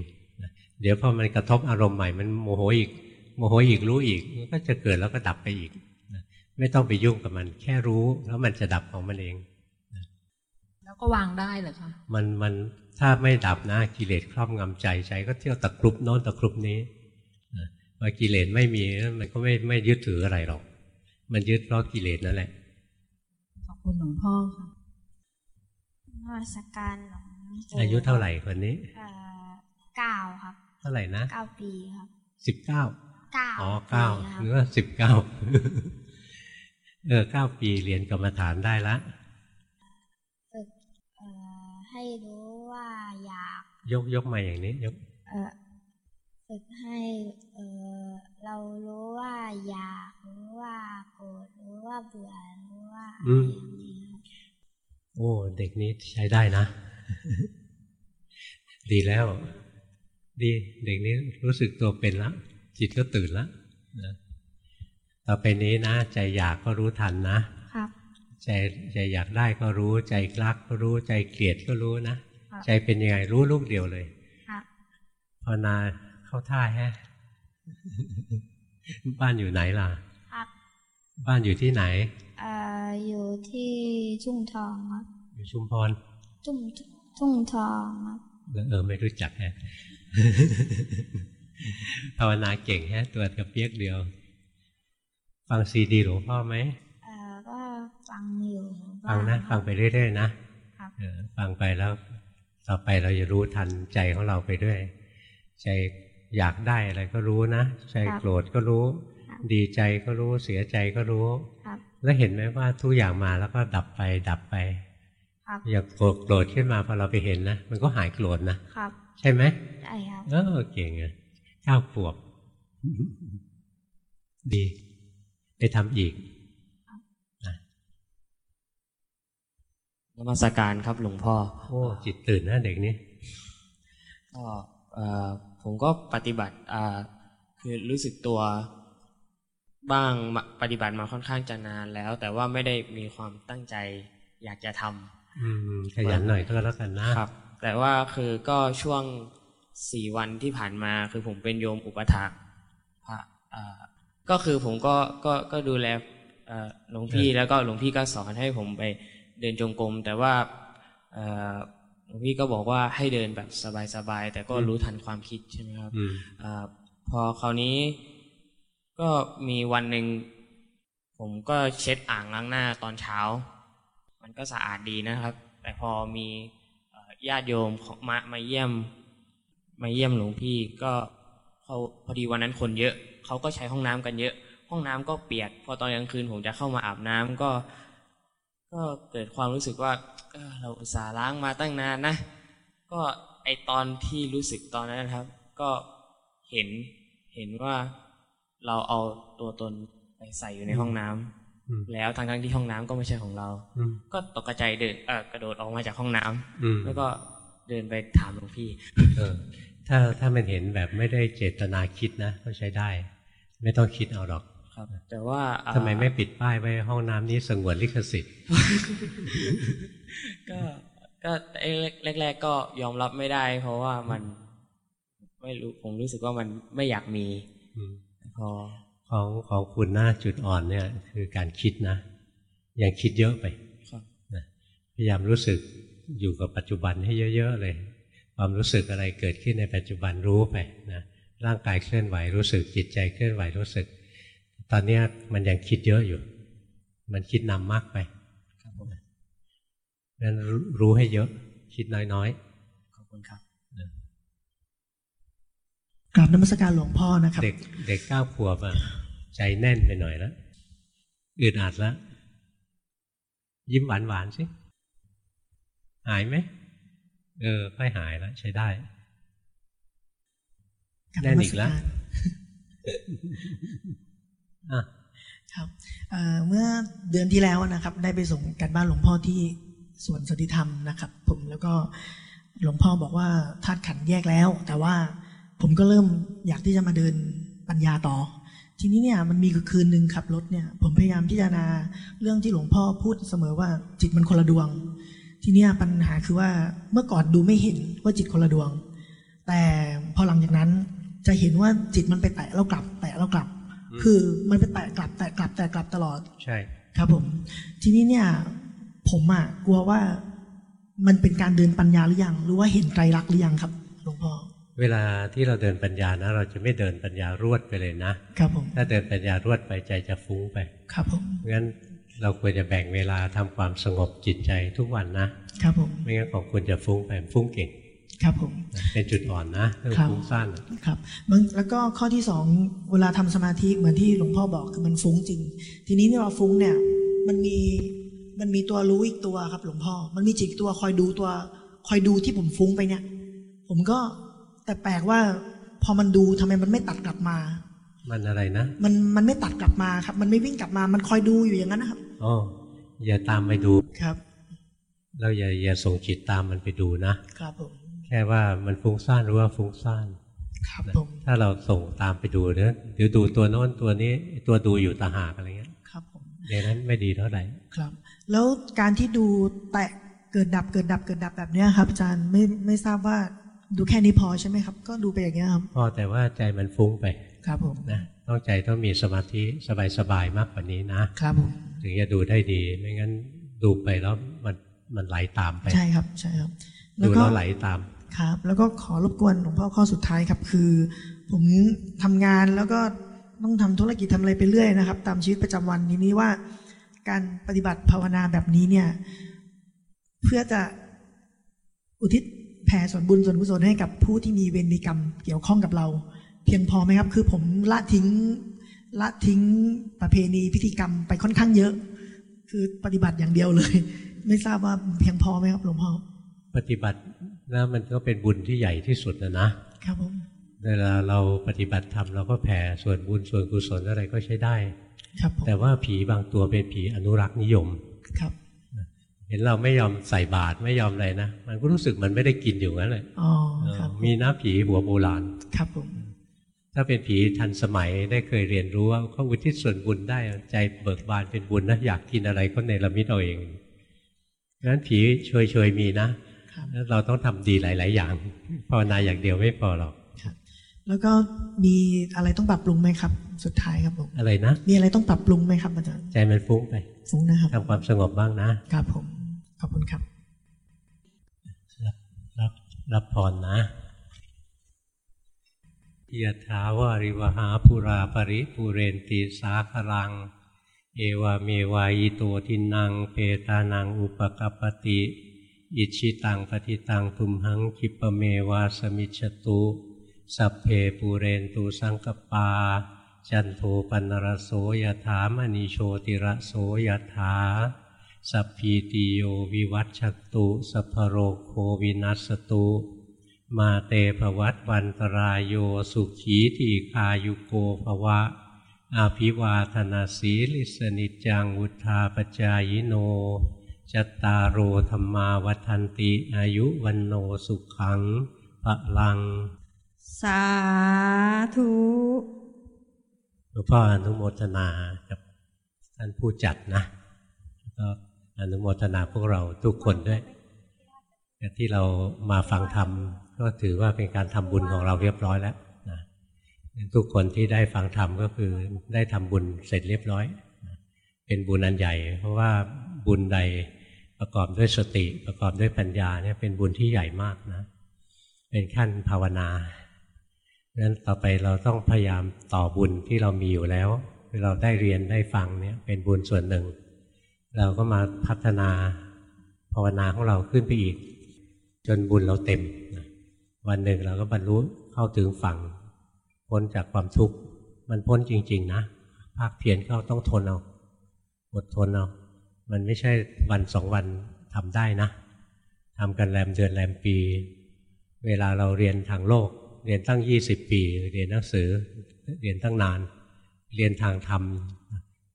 เดี๋ยวพอมันกระทบอารมณ์ใหม่มันโมโหอีกโมโหอีกรู้อีกมันก็จะเกิดแล้วก็ดับไปอีกไม่ต้องไปยุ่งกับมัน แค่รู้แล้วมันจะดับของมันเอง แล้วก็วางได้เหรอคะมันมัน ถ้าไม่ดับนะกิเลสครอบงำใจใจก็เที่ยวตะครุบโน้นตะครุบนี้พอกิเลสไม่มีมันก็ไม่ไม่ยึดถืออะไรหรอก มันยึดเพราะกิเลสนั่นแหละ ขอบคุณหลวงพ่อค่ะนวัตการหลวงอายุเท่าไหร่คนนี้เก้าครับ เท่าไหร่นะเก้าปีครับสิบเก้าเก้าอ๋อเก้าหรือว่าสิบเก้าเออเก้าปีเรียนกรรมฐานได้ละฝึก ให้รู้ว่าอยาก ยกยกมาอย่างนี้ ยกฝึกให้เเรารู้ว่าอยากรู้ว่าโกรธรู้ว่าเบื่อรู้ว่าอย่างนี้โอ้เด็กนี้ใช้ได้นะ ดีแล้ว ดีเด็กนี้รู้สึกตัวเป็นแล้วจิตก็ตื่นแล้วนะต่อไปนี้นะ ใจอยากก็รู้ทันนะครับ ใจใจอยากได้ก็รู้ใจกลักก็รู้ใจเกลียดก็รู้นะ ใจเป็นยังไงรู้ลูกเดียวเลยครับภาวนาเข้าท่าแฮะบ้านอยู่ไหนล่ะครับบ้านอยู่ที่ไหนเอ่ออยู่ที่ชุ่มทองครับอยู่ชุมพรชุ่มทุ่งทองครับเออไม่รู้จักแฮะภาวนาเก่งแฮะตัวกระเปียกเดียว ฟังซีดีหลวงพ่อไหมเออก็ ฟังอยู่ฟังนะฟังไปเรื่อยๆนะฟังไปแล้วต่อไปเราจะรู้ทันใจของเราไปด้วย ใจอยากได้อะไรก็รู้นะ ใจโกรธก็รู้ ดีใจก็รู้เสียใจก็รู้แล้วเห็นไหมว่าทุกอย่างมาแล้วก็ดับไปดับไปอยากโกรธขึ้นมาพอเราไปเห็นนะมันก็หายโกรธนะใช่ไหมใช่ครับเออเก่งอะเก้าขวบ ดี ไปทำอีก นมัสการครับหลวงพ่อ โอ้จิตตื่นนะเด็กนี้ก็ผมก็ปฏิบัติคือรู้สึกตัวบ้างปฏิบัติมาค่อนข้างจะนานแล้ว แต่ว่าไม่ได้มีความตั้งใจอยากจะทำขยันหน่อยก็แล้วกันนะครับ แต่ว่าคือก็ช่วงสี่วันที่ผ่านมาคือผมเป็นโยมอุปถากพระก็คือผมก็ก็ก็ดูแลหลวงพี่แล้วก็หลวงพี่ก็สอนให้ผมไป เดินจงกรม แต่ว่าหลวงพี่ก็บอกว่าให้เดินแบบสบายๆแต่ก็รู้ทันความคิดใช่ไหมครับอพอคราวนี้ก็มีวันหนึ่งผมก็เช็ดอ่างล้างหน้าตอนเช้า มันก็สะอาดดีนะครับ แต่พอมีญาติโยมมามาเยี่ยม มาเยี่ยมหลวงพี่ก็เขาพอดีวันนั้นคนเยอะเขาก็ใช้ห้องน้ำกันเยอะ ห้องน้ำก็เปียก พอตอนกลางคืนผมจะเข้ามาอาบน้ำก็ ก็เกิดความรู้สึกว่าเราอุตส่าห์ล้างมาตั้งนานนะ ก็ไอตอนที่รู้สึกตอนนั้นนะครับ ก็เห็นเห็นว่าเราเอาตัวตนไปใส่อยู่ในห้องน้ำแล้วทางทั้งที่ห้องน้ำก็ไม่ใช่ของเรา ก็ตกกระจายเดินเออกระโดดออกมาจากห้องน้ำแล้วก็เดินไปถามหลวงพี่ถ้าถ้ามันเห็นแบบไม่ได้เจตนาคิดนะ ก็ใช้ได้ ไม่ต้องคิดเอาหรอกครับ แต่ว่าทำไมไม่ปิดป้ายไว้ห้องน้ำนี้สงวนลิขสิทธิ์ ก็ก็แรก ๆ ก็ยอมรับไม่ได้ เพราะว่ามันไม่รู้ผมรู้สึกว่ามันไม่อยากมีพอของของคุณหน้าจุดอ่อนเนี่ย คือการคิดนะยังคิดเยอะไปพยายามรู้สึกอยู่กับปัจจุบันให้เยอะๆเลย ความรู้สึกอะไรเกิดขึ้นในปัจจุบันรู้ไปนะร่างกายเคลื่อนไหวรู้สึกจิตใจเคลื่อนไหวรู้สึก ตอนนี้มันยังคิดเยอะอยู่ มันคิดนำมากไปนั้นรู้ให้เยอะ คิดน้อยๆ ขอบคุณครับกราบนมัสการหลวงพ่อนะครับ เด็กเด็กเก้าขวบอะใจแน่นไปหน่อยแล้วอึดอัดแล้วยิ้มหวานหวานสิหายไหมเออ ค่อยหายแล้วใช้ได้แน่นอีกแล้ว ครับเมื่อเดือนที่แล้วนะครับ ได้ไปส่งกันบ้านหลวงพ่อที่สวนสติธรรมนะครับ ผมแล้วก็หลวงพ่อบอกว่าธาตุขันแยกแล้ว แต่ว่าผมก็เริ่มอยากที่จะมาเดินปัญญาต่อ ทีนี้เนี่ยมันมีคืนหนึ่งขับรถเนี่ย ผมพยายามพิจารณาเรื่องที่หลวงพ่อพูดเสมอว่าจิตมันคนละดวง ทีนี้ปัญหาคือว่าเมื่อก่อนดูไม่เห็นว่าจิตคนละดวง แต่พอหลังจากนั้นจะเห็นว่าจิตมันไปแตะแล้วกลับ แตะแล้วกลับ คือมันไปแตะกลับแตะกลับแตะกลับตลอด ใช่ ครับผม ทีนี้เนี่ย ผมอะกลัวว่ามันเป็นการเดินปัญญาหรือยัง หรือว่าเห็นไตรลักษณ์หรือยังครับหลวงพ่อเวลาที่เราเดินปัญญานะ เราจะไม่เดินปัญญารวดไปเลยนะครับผมถ้าเดินปัญญารวดไปใจจะฟุ้งไป ครับผมงั้นเราควรจะแบ่งเวลาทำความสงบจิตใจทุกวันนะครับผมไม่งั้นของคุณจะฟุ้งไปฟุ้งเก่ง ครับผมเป็นจุดอ่อนนะเรื่องครับฟุ้งซ่านครับมันแล้วก็ข้อที่สองเวลาทำสมาธิเหมือนที่หลวงพ่อบอกคือมันฟุ้งจริง ทีนี้ที่เราฟุ้งเนี่ยมันมีมันมีตัวรู้อีกตัวครับ หลวงพ่อ มันมีจิตตัวคอยดูตัว คอยดูที่ผมฟุ้งไปเนี่ย ผมก็แต่แปลกว่าพอมันดูทำไมมันไม่ตัดกลับมา มันอะไรนะ มันมันไม่ตัดกลับมาครับ มันไม่วิ่งกลับมา มันคอยดูอยู่อย่างนั้นนะครับอ๋ออย่าตามไปดูครับ เราอย่าอย่าส่งจิตตามมันไปดูนะครับผม แค่ว่ามันฟุ้งซ่านหรือว่าฟุ้งซ่านครับนะผมถ้าเราส่งตามไปดูเนี่ยเดี๋ยวดูตัวโน้นตัวนี้ตัวดูอยู่ตาหากอะไรเงี้ยครับผมในนั้นไม่ดีเท่าไหร่ครับ แล้วการที่ดูแตะเกิดดับเกิดดับเกิดดับแบบเนี้ยครับ อาจารย์ไม่ไม่ทราบว่าดูแค่นี้พอใช่ไหมครับ ก็ดูไปอย่างเงี้ยครับพอแต่ว่าใจมันฟุ้งไปครับผมนะต้องใจต้องมีสมาธิสบายๆมากกว่านี้นะครับผมถึงจะดูได้ดีไม่งั้นดูไปแล้วมันมันไหลตามไป ใช่ครับใช่ครับดูแล้วไหลตาม ครับ แล้วก็ขอรบกวนหลวงพ่อข้อสุดท้ายครับ คือ ผมทำงานแล้วก็ต้องทำธุรกิจทำอะไรไปเรื่อยนะครับ ตามชีวิตประจำวันนี้นี้ว่า การปฏิบัติภาวนาแบบนี้เนี่ย เพื่อจะอุทิศแผ่ส่วนบุญส่วนกุศลให้กับผู้ที่มีเวรมีกรรมเกี่ยวข้องกับเรา เพียงพอไหมครับ คือผมละทิ้งละทิ้งประเพณีพิธีกรรมไปค่อนข้างเยอะ คือปฏิบัติอย่างเดียวเลย ไม่ทราบว่าเพียงพอไหมครับหลวงพ่อปฏิบัติ แล้วมันก็เป็นบุญที่ใหญ่ที่สุดนะนะครับผมเวลาเราปฏิบัติธรรมเราก็แผ่ส่วนบุญส่วนกุศลอะไรก็ใช้ได้ ครับผมแต่ว่าผีบางตัวเป็นผีอนุรักษ์นิยมครับ เห็นเราไม่ยอมใส่บาตรไม่ยอมอะไรนะมันก็รู้สึกมันไม่ได้กินอยู่งั้นเลยอ๋อครับมีนะผีหัวโบราณครับผมถ้าเป็นผีทันสมัยได้เคยเรียนรู้ว่าเขาอุทิศส่วนบุญได้ใจเบิกบานเป็นบุญนะอยากกินอะไรก็ในละมิตเอาเองงั้นผีเฉยๆมีนะแล้ว เราต้องทำดีหลาย ๆ อย่างภาวนาอย่างเดียวไม่พอหรอกแล้วก็มีอะไรต้องปรับปรุงไหมครับ สุดท้ายครับผมอะไรนะ มีอะไรต้องปรับปรุงไหมครับอาจารย์ใจมันฟุ้งไปฟุ้งนะครับทำความสงบบ้างนะครับผมขอบคุณครับ รับรับพรนะยะถาวาริวหาปุราปริปุเรนติสาคลัง เอวาเมวายโตทินัง เปตานังอุปกปปติ อิชิตังปฏิตังทุมหังคิปเมวาสมิจฉตุ สัพเพปูเรนตุสังกปา จันโทปันรโสยถามณีโชติระโสยถา สัพพีติโยวิวัตชัตุ สัพโรโควินัสตุ มาเตภวัตวันตรายโยสุขีทีคายุโกภวะ อาภิวาธนาสีลิสนิจจังวุธาปจายโน จัตตารโอธรรมาวัฏันติ อายุวันโนสุขังพะลัง สาธุหลวงพ่ออนุโมทนากับท่านผู้จัดนะแล้วก็อนุโมทนาพวกเราทุกคนด้วยแต่ที่เรามาฟังธรรมก็ถือว่าเป็นการทำบุญของเราเรียบร้อยแล้วนะทุกคนที่ได้ฟังธรรมก็คือได้ทำบุญเสร็จเรียบร้อยนะเป็นบุญอันใหญ่ เพราะว่าบุญใด ประกอบด้วยสติประกอบด้วยปัญญาเนี่ยเป็นบุญที่ใหญ่มากนะ เป็นขั้นภาวนาดังนั้นต่อไปเราต้องพยายามต่อบุญที่เรามีอยู่แล้วที่เราได้เรียนได้ฟังเนี่ยเป็นบุญส่วนหนึ่ง เราก็มาพัฒนาภาวนาของเราขึ้นไปอีก จนบุญเราเต็ม วันหนึ่งเราก็บรรลุเข้าถึงฝั่ง พ้นจากความทุกข์มันพ้นจริง ๆ นะภาคเพียรก็ต้องทนเอาอดทนเอา มันไม่ใช่วันสองวันทำได้นะทำกันแรมเดือนแรมปี เวลาเราเรียนทางโลก เรียนตั้งยี่สิบปี เรียนหนังสือ เรียนตั้งนาน เรียนทางธรรม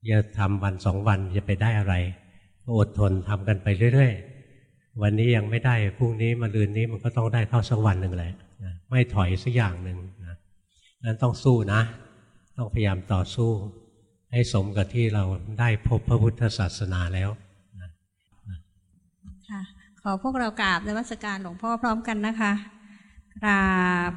จะทำวันสองวันจะไปได้อะไรอดทนทำกันไปเรื่อยๆ วันนี้ยังไม่ได้พรุ่งนี้มาลืนนี้มันก็ต้องได้เข้าสักวันหนึ่งแหละนะไม่ถอยสักอย่างหนึ่งนะนั้นต้องสู้นะ ต้องพยายามต่อสู้ ให้สมกับที่เราได้พบพระพุทธศาสนาแล้วค่ะขอพวกเรากราบนวัสการหลวงพ่อพร้อมกันนะคะกราบ